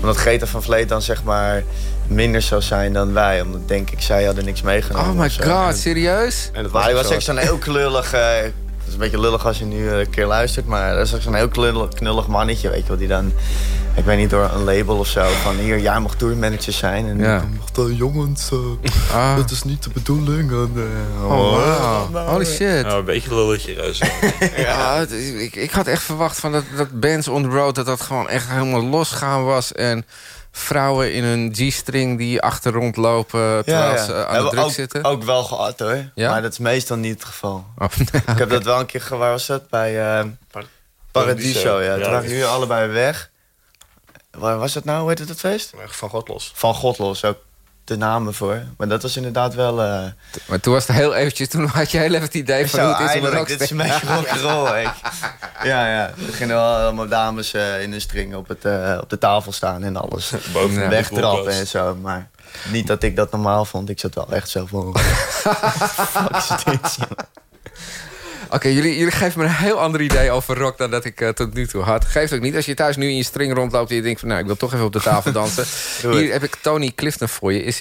Omdat Greta van Vleet dan zeg maar minder zou zijn dan wij. Omdat denk ik, zij hadden niks meegenomen. Oh my god, serieus? En dat Maar was hij was zo. echt zo'n heel klullig... het is een beetje lullig als je nu eh, een keer luistert. Maar dat is ook zo'n heel knullig, knullig mannetje, weet je wel. Die dan, ik weet niet, door een label of zo. Van hier, jij mag tourmanager zijn. En Ja. dan mag de jongens... eh, Ah. dat is niet de bedoeling. En, eh, Oh, wow. Holy shit. Ja, een beetje lulletje. Ja, ik, ik had echt verwacht van dat, dat bands on the road... dat dat gewoon echt helemaal losgaan was. En vrouwen in een G-string die achter rondlopen... terwijl ze aan de Hebben druk ook, zitten. Ook wel gehad hoor. Ja? Maar dat is meestal niet het geval. Oh, Ik heb dat wel een keer, ge- waar was dat? Bij eh, Paradiso, ja. Toen Ja, waren jullie allebei weg. Waar was het nou? Hoe heette het feest? Van God los. Van God los, ook de namen voor. Maar dat was inderdaad wel... eh maar toen was het heel eventjes... toen had je heel even het idee van zo, hoe het is om een dit is een beetje rock'n'roll. Ja, ja. Er gingen wel allemaal dames eh, in een string op, het, eh, op de tafel staan en alles. Boven Wegtrappen koelkast. en zo. Maar niet dat ik dat normaal vond. Ik zat wel echt zo van... Fuck is dit, Oké, jullie, jullie geven me een heel ander idee over rock... dan dat ik eh, tot nu toe had. Geeft ook niet. Als je thuis nu in je string rondloopt... en je denkt van, nou, ik wil toch even op de tafel dansen. Hier heb ik Tony Clifton voor je. Is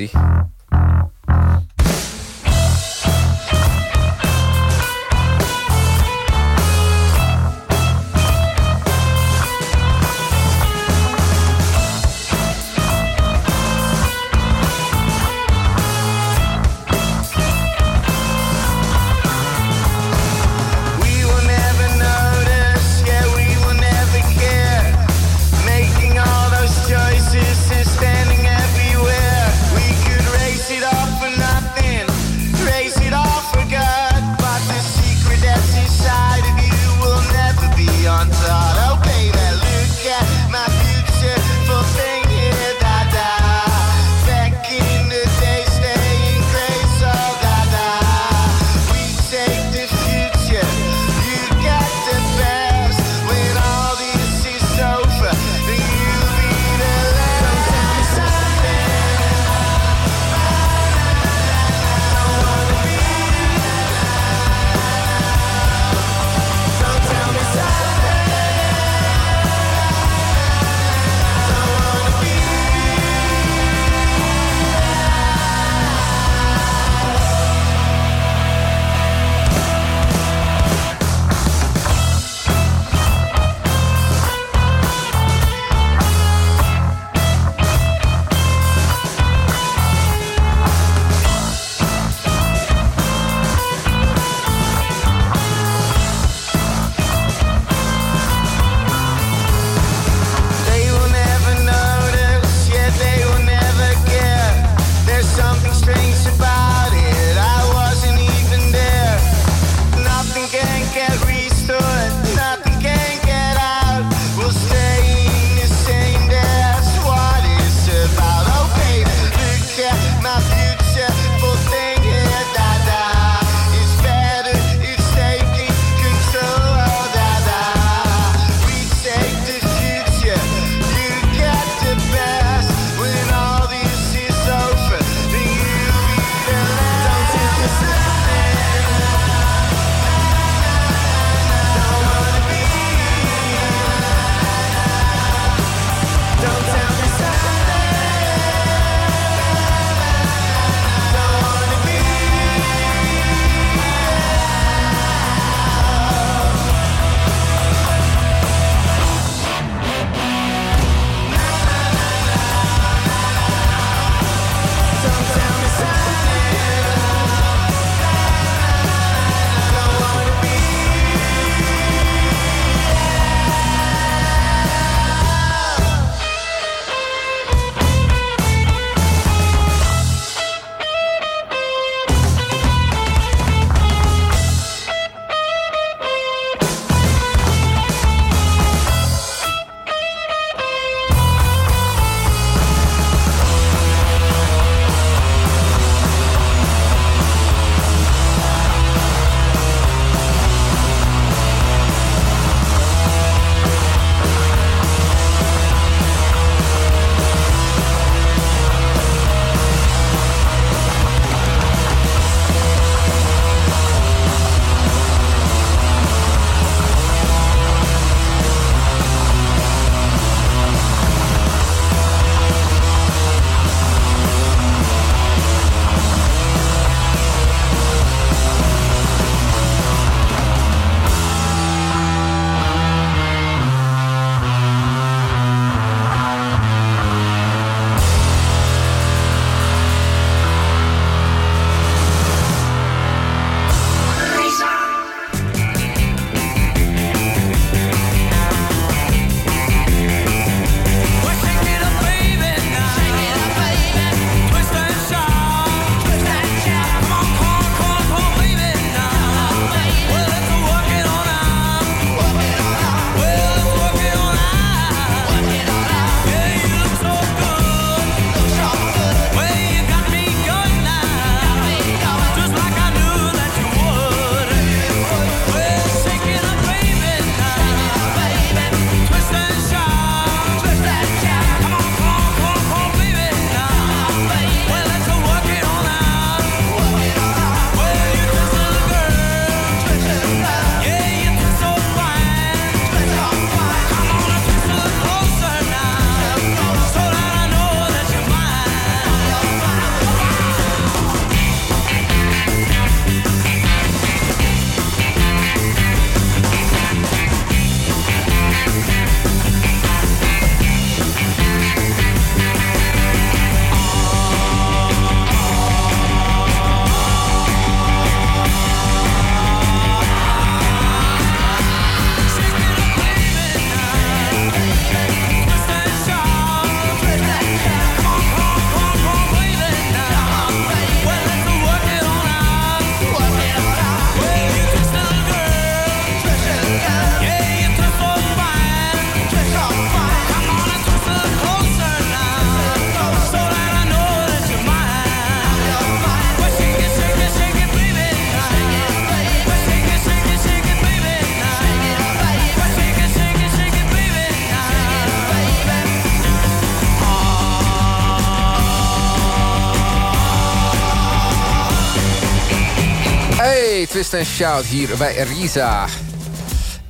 Twist and Shout hier bij Risa.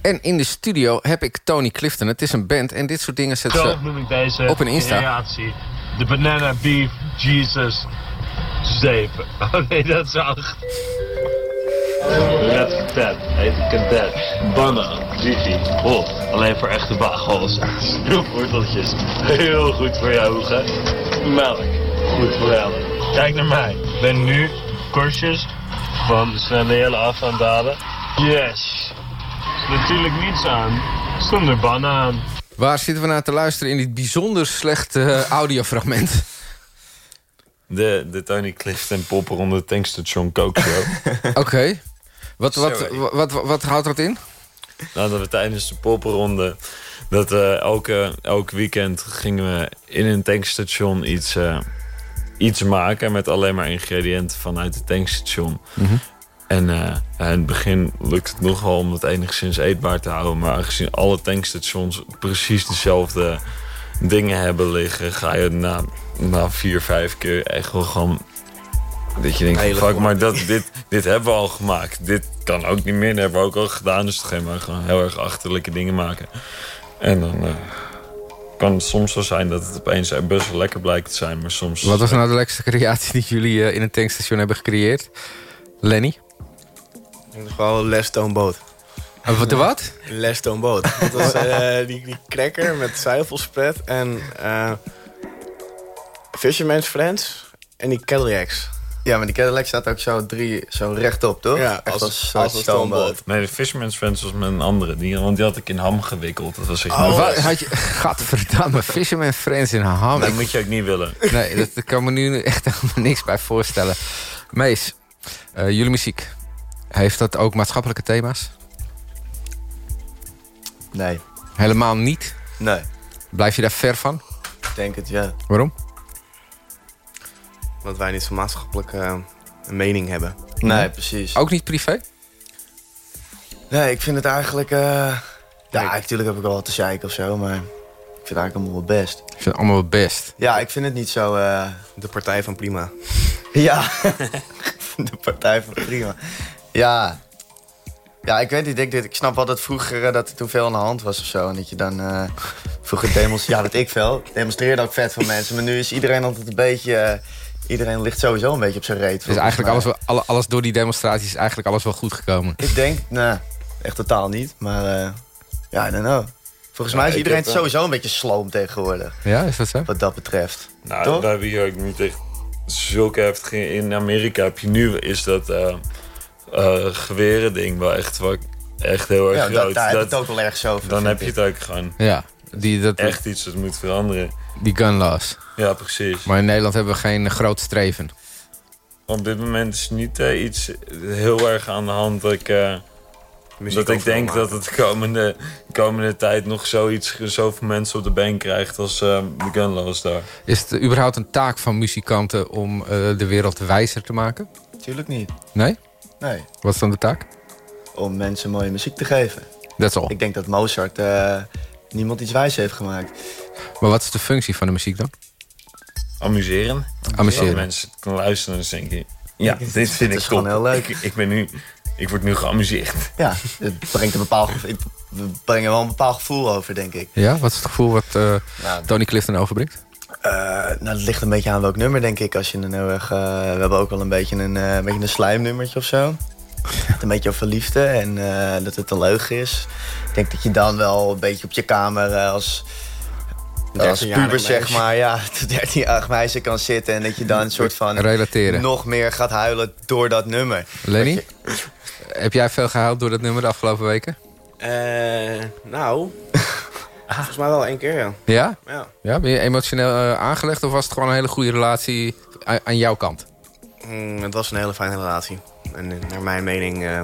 En in de studio heb ik Tony Clifton. Het is een band en dit soort dingen zetten Zelf ze noem ik deze op een Insta. creatie. De Banana Beef Jesus 7. Oh nee, dat is 8. Net verteld, heet een cadet. Banna, Vivi, Hot. Alleen voor echte bagels. Snoepworteltjes. Heel goed voor je ogen. Melk, goed voor elk. Kijk naar mij. Ik ben nu van de Sven af aan het halen. Yes. Natuurlijk niets aan. Zonder bannen aan. Waar zitten we naar te luisteren in dit bijzonder slechte eh, audiofragment? De, de Tony Clifton popper onder het tankstation Coke Show. Oké. Wat, wat, wat, wat, wat houdt dat in? Nou, dat we tijdens de poppenronde... dat eh, elke, elk weekend gingen we in een tankstation iets, eh, iets maken... met alleen maar ingrediënten vanuit het tankstation. En eh, in het begin lukt het nogal om het enigszins eetbaar te houden. Maar aangezien alle tankstations precies dezelfde dingen hebben liggen... ga je na, na vier, vijf keer echt wel gewoon... Dat je denkt, Hele fuck, maar dat, dit, dit hebben we al gemaakt. Dit kan ook niet meer, dat hebben we ook al gedaan. Dus dan gaan we gewoon heel erg achterlijke dingen maken. En dan eh, kan het soms zo zijn dat het opeens best wel lekker blijkt te zijn. Maar soms... Wat was nou de lekkerste creatie die jullie eh, in een tankstation hebben gecreëerd? Lenny? Ik denk wel Les Boot. Uh, wat? de wat? Les Boot. Dat was eh, die, die cracker met zuivelspread en eh Fisherman's Friends en die Cadillacs. Ja, maar die Cadillac staat ook zo, drie, zo rechtop, toch? Ja, Echt als- als, als een stoomboot. Nee, de Fisherman's Friends was met een andere. Die, want die had ik in ham gewikkeld. Dat was echt Oh, Wat, had je, gadverdamme, Fisherman Friends in Ham. Dat moet je ook niet willen. Nee, dat, dat kan me nu echt helemaal niks bij voorstellen. Mees, eh, jullie muziek, heeft dat ook maatschappelijke thema's? Nee, Helemaal niet? nee. Blijf je daar ver van? Ik denk het, ja. Waarom? Want wij niet zo'n maatschappelijke eh, mening hebben. Nee, precies. Ook niet privé? Nee, ik vind het eigenlijk... eh, Ja, natuurlijk heb ik wel wat te zeiken of zo, maar... Ik vind het eigenlijk allemaal wel best. Ik vind het allemaal wel best. Ja, ik vind het niet zo... eh, De partij van Prima. Ja, de partij van prima. Ja. Ja, ik weet niet. Ik, denk dat- ik snap wel dat vroeger dat er toen veel aan de hand was of zo. En dat je dan eh, vroeger demonstreerde. Ja, dat ik veel. Demonstreerde ook vet van mensen. Maar nu is iedereen altijd een beetje... iedereen ligt sowieso een beetje op zijn reet. Dus eigenlijk alles, wel- alles door die demonstraties is eigenlijk alles wel goed gekomen. Ik denk, nou, echt totaal niet. Maar eh, ja, I don't know. Volgens Ja, mij is iedereen heb, eh, sowieso een beetje sloom tegenwoordig. Ja, is dat zo? Wat dat betreft. Nou, Toch? we hebben hier ook niet echt zulke heftige... In Amerika heb je nu, is dat eh eh, geweren ding wel echt, wel echt heel erg Ja, groot. dat, daar heb je Dat- het ook wel ergens over. dan heb je het ook gewoon Ja, die, dat, echt iets dat moet veranderen. die gun laws. Ja, precies. Maar in Nederland hebben we geen groot streven. Op dit moment is niet eh, iets heel erg aan de hand dat ik... eh, dat ik denk dat het de komende, komende tijd nog zoiets, zoveel mensen op de been krijgt als eh, de gun laws daar. Is het überhaupt een taak van muzikanten om eh, de wereld wijzer te maken? Tuurlijk niet. Nee? Nee. Wat is dan de taak? Om mensen mooie muziek te geven. Dat is al. Ik denk dat Mozart eh, niemand iets wijs heeft gemaakt. Maar wat is de functie van de muziek dan? Amuseren. Amuseren. Dat mensen kunnen luisteren en denken... Ja, dit vind ik is gewoon heel leuk. Ik, ik, ben nu, ik word nu geamuseerd. Ja, het brengt een bepaald, we brengen wel een bepaald gevoel over, denk ik. Ja, wat is het gevoel wat eh, Ja, Tony Clifton overbrengt? Eh, nou, dat ligt een beetje aan welk nummer, denk ik. Als je een heel erg, eh, we hebben ook wel een beetje een, eh, een, beetje een slijmnummertje of zo. Het een beetje over liefde en eh, dat het een leugen is. Ik denk dat je dan wel een beetje op je kamer eh, als, als 13-jarig puber, zeg maar, ja, 13-jarig meisje kan zitten. En dat je dan een soort van Relateren. nog meer gaat huilen door dat nummer. Lenny? Heb jij veel gehaald door dat nummer de afgelopen weken? Eh, nou, volgens mij wel één keer, ja. Ja? ja. ja ben je emotioneel aangelegd of was het gewoon een hele goede relatie aan, aan jouw kant? Mm, het was een hele fijne relatie. En naar mijn mening eh,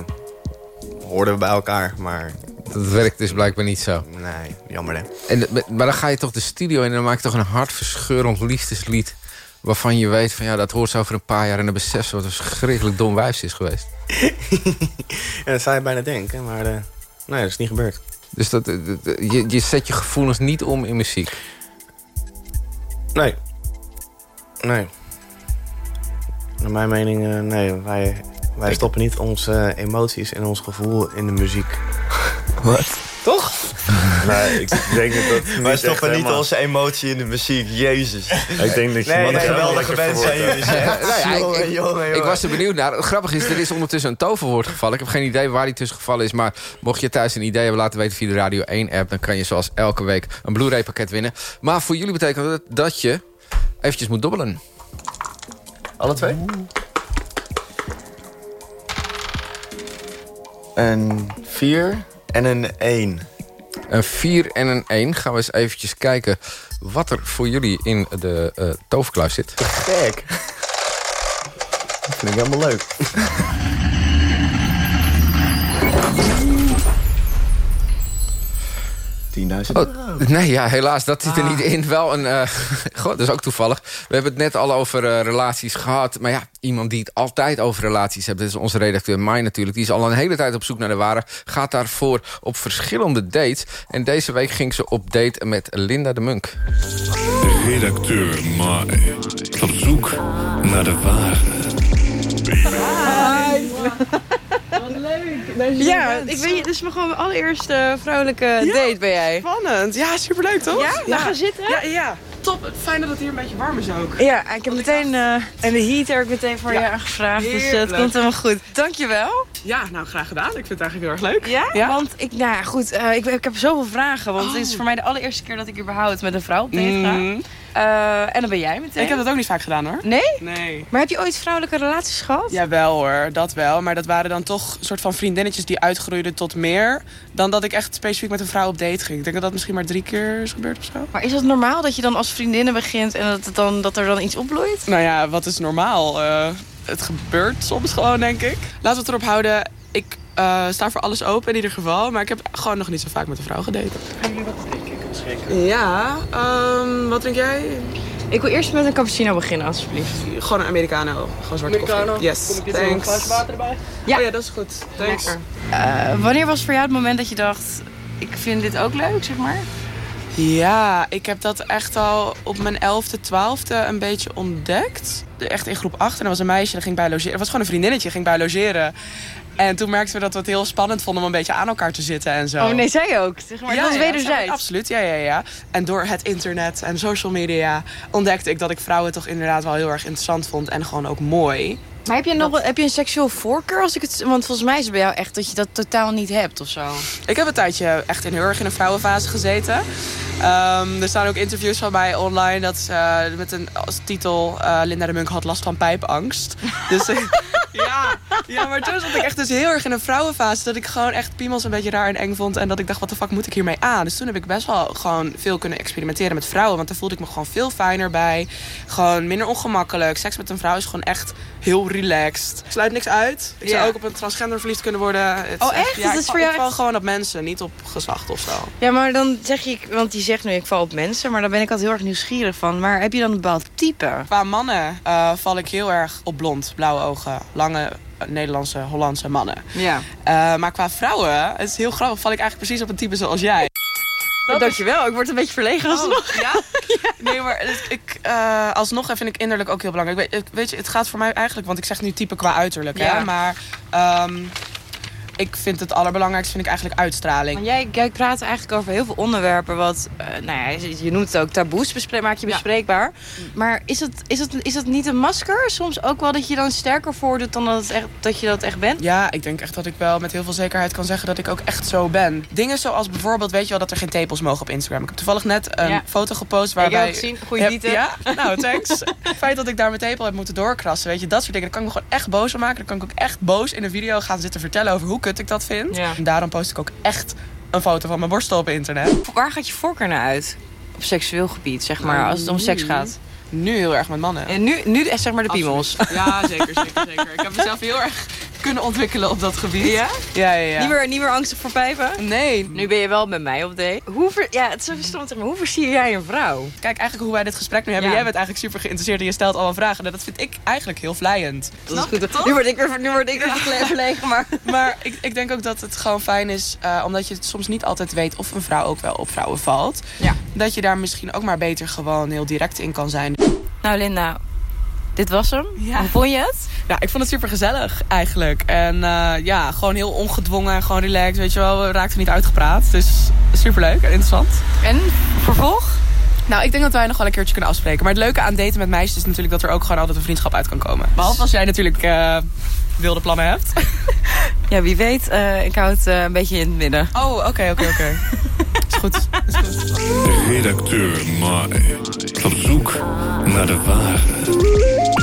hoorden we bij elkaar, maar Dat werkt dus blijkbaar niet zo. nee, jammer hè. En, maar dan ga je toch de studio in en dan maak je toch een hartverscheurend liefdeslied... waarvan je weet van ja, dat hoort ze over een paar jaar... en dan besef ze wat een verschrikkelijk dom wijf is geweest. Ja, dat zou je bijna denken, maar eh, nee, dat is niet gebeurd. Dus dat, eh, je, je zet je gevoelens niet om in muziek. Nee. Nee. Naar mijn mening, nee. Wij Wij stoppen niet onze emoties en ons gevoel in de muziek. Wat? Toch? Nee, ik denk dat dat Wij niet stoppen niet helemaal- onze emotie in de muziek. Jezus. Ik denk dat je Nee, nee, geweldige band zijn jullie. Nou ja, ik, ik- ik was er benieuwd naar. Het grappige is, er is ondertussen een toverwoord gevallen. Ik heb geen idee waar die tussen gevallen is. Maar mocht je thuis een idee hebben, laten weten via de Radio 1-app. Dan kan je zoals elke week een Blu-ray pakket winnen. Maar voor jullie betekent dat dat je eventjes moet dobbelen. Alle twee? Een 4 en een 1. Een 4 en een 1. Gaan we eens eventjes kijken wat er voor jullie in de eh toverkluis zit. Gek. Dat vind ik helemaal leuk. Tienduizend Oh, euro. nee, ja, helaas, dat zit er niet in. Wel een, eh god, dat is ook toevallig. We hebben het net al over eh, relaties gehad. Maar ja, iemand die het altijd over relaties heeft... dat is onze redacteur Mai natuurlijk. Die is al een hele tijd op zoek naar de ware. Gaat daarvoor op verschillende dates. En deze week ging ze op date met Linda de Munk. Redacteur Mai. Op zoek naar de ware. Ja, ik niet, dit is mijn gewoon mijn allereerste vrouwelijke date ben jij. Spannend. Ja, superleuk toch? Ja? Nou, ga zitten. Ja, ja. Top. Fijn dat het hier een beetje warm is ook. Ja, ik heb meteen eh, en de heater ook meteen voor Ja. je aangevraagd. Dus eh, het komt helemaal goed. Dankjewel. Ja, nou graag gedaan. Ik vind het eigenlijk heel erg leuk. Ja? Ja? Want ik, nou ja, goed, eh, ik, ik heb zoveel vragen. Want dit is voor mij de allereerste keer dat ik überhaupt met een vrouw op date ga. Mhm. Eh, en dan ben jij meteen. Ik heb dat ook niet vaak gedaan hoor. Nee? Nee. Maar heb je ooit vrouwelijke relaties gehad? Jawel hoor, dat wel. Maar dat waren dan toch een soort van vriendinnetjes die uitgroeiden tot meer... dan dat ik echt specifiek met een vrouw op date ging. Ik denk dat dat misschien maar drie keer is gebeurd of zo. Maar is het normaal dat je dan als vriendinnen begint en dat, het dan, dat er dan iets opbloeit? Nou ja, wat is normaal? Eh, het gebeurt soms gewoon, denk ik. Laten we het erop houden. Ik eh, sta voor alles open in ieder geval. Maar ik heb gewoon nog niet zo vaak met een vrouw gedate. Gaan jullie wat Ja, ehm, wat drink jij? Ik wil eerst met een cappuccino beginnen, alsjeblieft. Gewoon een Americano. Gewoon zwarte Americano. koffie. Yes, Kom ik thanks. een water erbij? Ja. Oh ja, dat is goed. Thanks. Lekker. Eh, wanneer was voor jou het moment dat je dacht, ik vind dit ook leuk, zeg maar? Ja, ik heb dat echt al op mijn 11e, 12e een beetje ontdekt. Echt in groep 8. En er was een meisje, dat ging bij logeren. Het was gewoon een vriendinnetje, ging bij logeren. En toen merkten we dat we het heel spannend vonden om een beetje aan elkaar te zitten en zo. Oh nee, zij ook. Zeg maar, dat was wederzijds. Absoluut, ja, ja, ja. En door het internet en social media ontdekte ik dat ik vrouwen toch inderdaad wel heel erg interessant vond. En gewoon ook mooi. Maar heb je, nog, heb je een seksueel voorkeur? Als ik het, want volgens mij is het bij jou echt dat je dat totaal niet hebt of zo. Ik heb een tijdje echt in heel erg in een vrouwenfase gezeten. Ehm, er staan ook interviews van mij online dat eh, met een als titel eh, Linda de Munk had last van pijpangst. Dus eh, ja, ja, maar toen zat ik echt dus heel erg in een vrouwenfase dat ik gewoon echt piemels een beetje raar en eng vond en dat ik dacht wat de fuck moet ik hiermee aan? Dus toen heb ik best wel gewoon veel kunnen experimenteren met vrouwen, want daar voelde ik me gewoon veel fijner bij. Gewoon minder ongemakkelijk. Seks met een vrouw is gewoon echt heel relaxed. Sluit niks uit. Ik zou ook op een transgender verliefd kunnen worden. Het Oh, echt? Ja, Dat ik is val- voor jou ik val gewoon op mensen, niet op geslacht of zo. Ja, maar dan zeg je, want die zegt nu ik val op mensen, maar dan ben ik altijd heel erg nieuwsgierig van. Maar heb je dan een bepaald type? Qua mannen eh, val ik heel erg op blond, blauwe ogen, lange eh, Nederlandse, Hollandse mannen. Ja. Eh, maar qua vrouwen, het is heel grappig, val ik eigenlijk precies op een type zoals jij. Dat Dankjewel, ik word een beetje verlegen alsnog. Oh, ja? Nee, maar ik, eh, alsnog vind ik innerlijk ook heel belangrijk. Weet, weet je, het gaat voor mij eigenlijk, want ik zeg nu type qua uiterlijk, Ja. hè, maar ehm, ik vind het allerbelangrijkste vind ik eigenlijk uitstraling. Want jij, jij praat eigenlijk over heel veel onderwerpen wat, eh, nou ja, je je noemt het ook taboes, maak je bespreekbaar. Maar is het, is, het, is het niet een masker? Soms ook wel dat je dan sterker voordoet dan dat, het echt, dat je dat echt bent? Ja, ik denk echt dat ik wel met heel veel zekerheid kan zeggen dat ik ook echt zo ben. Dingen zoals bijvoorbeeld, weet je wel, dat er geen tepels mogen op Instagram. Ik heb toevallig net een Ja. foto gepost Ik heb waarbij... het gezien. Dieten. Ja? Nou, thanks. Het feit dat ik daar mijn tepel heb moeten doorkrassen, weet je, dat soort dingen. Daar kan ik me gewoon echt boos van maken. Dan kan ik ook echt boos in een video gaan zitten vertellen over hoe kut ik dat vind. Ja. En daarom post ik ook echt een foto van mijn borstel op internet. Waar gaat je voorkeur naar uit? Op seksueel gebied, zeg maar, als het om seks gaat. Nu heel erg met mannen. En nu, nu echt zeg maar de piemels. Ja, zeker, zeker, zeker. Ik heb mezelf heel erg kunnen ontwikkelen op dat gebied. Ja? Ja, ja, ja. Niet, meer, niet meer angstig voor pijpen? Nee. Nu ben je wel met mij op date. Hoe ver, ja, het is zo verstand, zeg maar. Hoe versier jij een vrouw? Kijk, eigenlijk hoe wij dit gesprek nu hebben. Ja. Jij bent eigenlijk super geïnteresseerd en je stelt allemaal vragen. En dat vind ik eigenlijk heel vlijend. Dat is goed. Nu word ik weer, nu word ik weer verle- verlegen, maar... Maar ik, ik denk ook dat het gewoon fijn is, eh, omdat je het soms niet altijd weet of een vrouw ook wel op vrouwen valt. Ja. Dat je daar misschien ook maar beter gewoon heel direct in kan zijn. Nou Linda, dit was hem. Hoe vond je het? Ja, ik vond het super gezellig eigenlijk. En eh, ja, gewoon heel ongedwongen, gewoon relaxed. Weet je wel, we raakten niet uitgepraat. Dus super leuk en interessant. En vervolg? Nou, ik denk dat wij nog wel een keertje kunnen afspreken. Maar het leuke aan daten met meisjes is natuurlijk dat er ook gewoon altijd een vriendschap uit kan komen. Behalve als jij natuurlijk eh, wilde plannen hebt. Ja, wie weet. eh, ik hou het een beetje in het midden. Oh, oké, oké, oké. Is goed. Redacteur Mai. Op zoek naar de ware.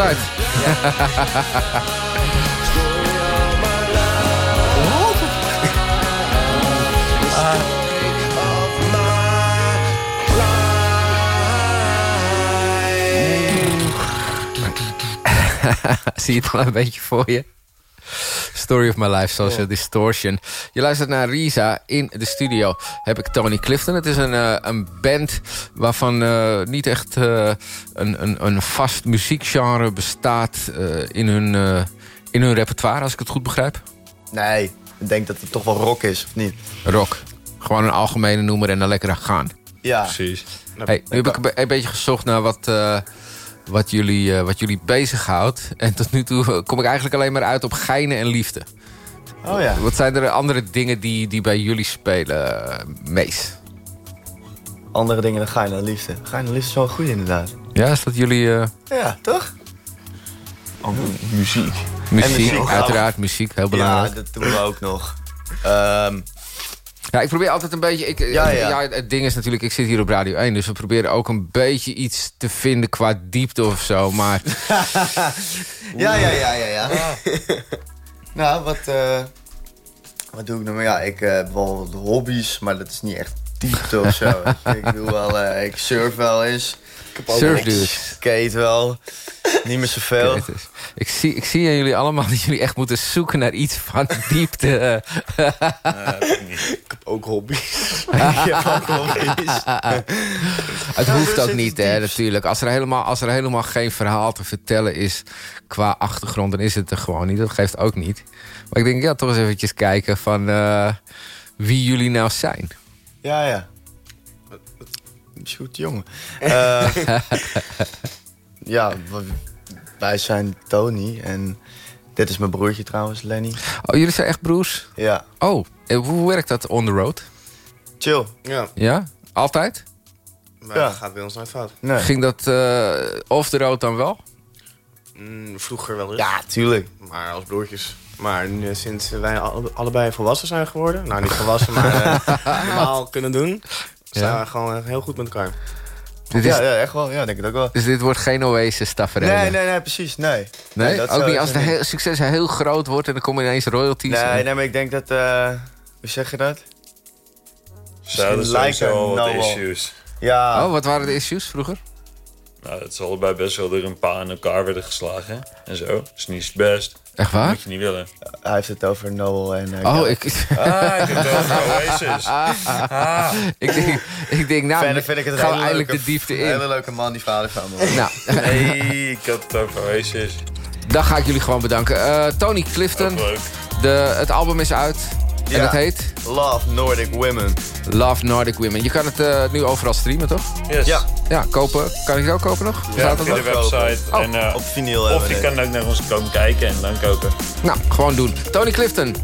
Zie je het wel een beetje voor je? Story of my life, Social Distortion. Je luistert naar Risa in de studio. Heb ik Tony Clifton. Het is een, eh, een band waarvan eh, niet echt eh, een, een, een vast muziekgenre bestaat eh, in, hun, eh, in hun repertoire, als ik het goed begrijp. Nee, ik denk dat het toch wel rock is, of niet? Rock. Gewoon een algemene noemer en dan lekker gaan. Ja. Precies. Hey, nu heb ik een be- een beetje gezocht naar wat, eh, wat, jullie, eh, wat jullie bezighoudt. En tot nu toe kom ik eigenlijk alleen maar uit op geinen en liefde. Oh ja. Wat zijn er andere dingen die, die bij jullie spelen, eh, Mees? Andere dingen dan je naar liefde. Je naar liefde is wel goed inderdaad. Ja, is dat jullie eh, Ja, toch? muziek. muziek? En muziek, Uiteraard, muziek, heel belangrijk. Ja, dat doen we ook nog. Ehm, Ja, ik probeer altijd een beetje... Ik, Ja, ja. het ding is natuurlijk, ik zit hier op Radio 1... dus we proberen ook een beetje iets te vinden qua diepte of zo. Maar ja, ja, ja, ja, ja. nou, wat, eh, wat doe ik meer? Ja, ik eh, heb wel wat hobby's, maar dat is niet echt diepte of zo. ik doe wel, eh, ik surf wel eens. Ik heb ook Surf ik dus. skate wel. Niet meer zoveel. Ik, zie, ik zie aan jullie allemaal dat jullie echt moeten zoeken naar iets van diepte. Ik heb ook hobby's. ik heb ook hobby's. Het hoeft dat ook niet, hè, natuurlijk. Als er, helemaal, als er helemaal geen verhaal te vertellen is qua achtergrond... dan is het er gewoon niet. Dat geeft ook niet. Maar ik denk, ja, toch eens eventjes kijken van eh, wie jullie nou zijn. Ja, ja. Is goed, jongen. Eh, ja, wij zijn Tony en dit is mijn broertje trouwens, Lenny. Oh, jullie zijn echt broers? Ja. Oh, en hoe werkt dat on the road? Chill. Ja, Ja? Altijd? maar Ja. dat gaat bij ons nooit fout. Nee. Ging dat eh off the road dan wel? Mm, vroeger wel eens. Ja, tuurlijk. Maar als broertjes. Maar nu, sinds wij alle- allebei volwassen zijn geworden... Nou, niet volwassen, maar eh, normaal kunnen doen... staan Ja. we gewoon heel goed met elkaar. Dit is, Ja, ja, echt wel. Ja, denk ik ook wel. Dus dit wordt geen Oasis tafereel? Nee, nee, nee, precies. Nee. Nee? ook niet als het niet. heel, succes heel groot wordt en dan komen ineens royalties. Nee, en- nee, maar ik denk dat... eh hoe zeg je dat? Lijkt sowieso wat nou issues. Ja. Oh, wat waren de issues vroeger? Nou, het is allebei best wel door een paar aan elkaar werden geslagen. En zo. Dat is niet best. Echt waar? Dat moet je niet willen. Hij heeft het over Noel en... eh, Oh, ik... Ah, ik heb het over Oasis. Ah. ik, denk, ik denk, nou, Verder vind ik het een gaan eindelijk de diepte een in. hele leuke man, die vader van me. Nou, Nee, ik had het over Oasis. dan ga ik jullie gewoon bedanken. Eh, Tony Clifton, Ook leuk. de, het album is uit. En Ja. het heet Love Nordic Women. Love Nordic Women. Je kan het eh, nu overal streamen, toch? Yes. Ja. Ja, kopen. Kan ik het ook kopen nog? Ja, dat via de website. Oh, en, eh, Op vinyl of je kan ook naar ons komen kijken en dan kopen. Nou, gewoon doen. Tony Clifton.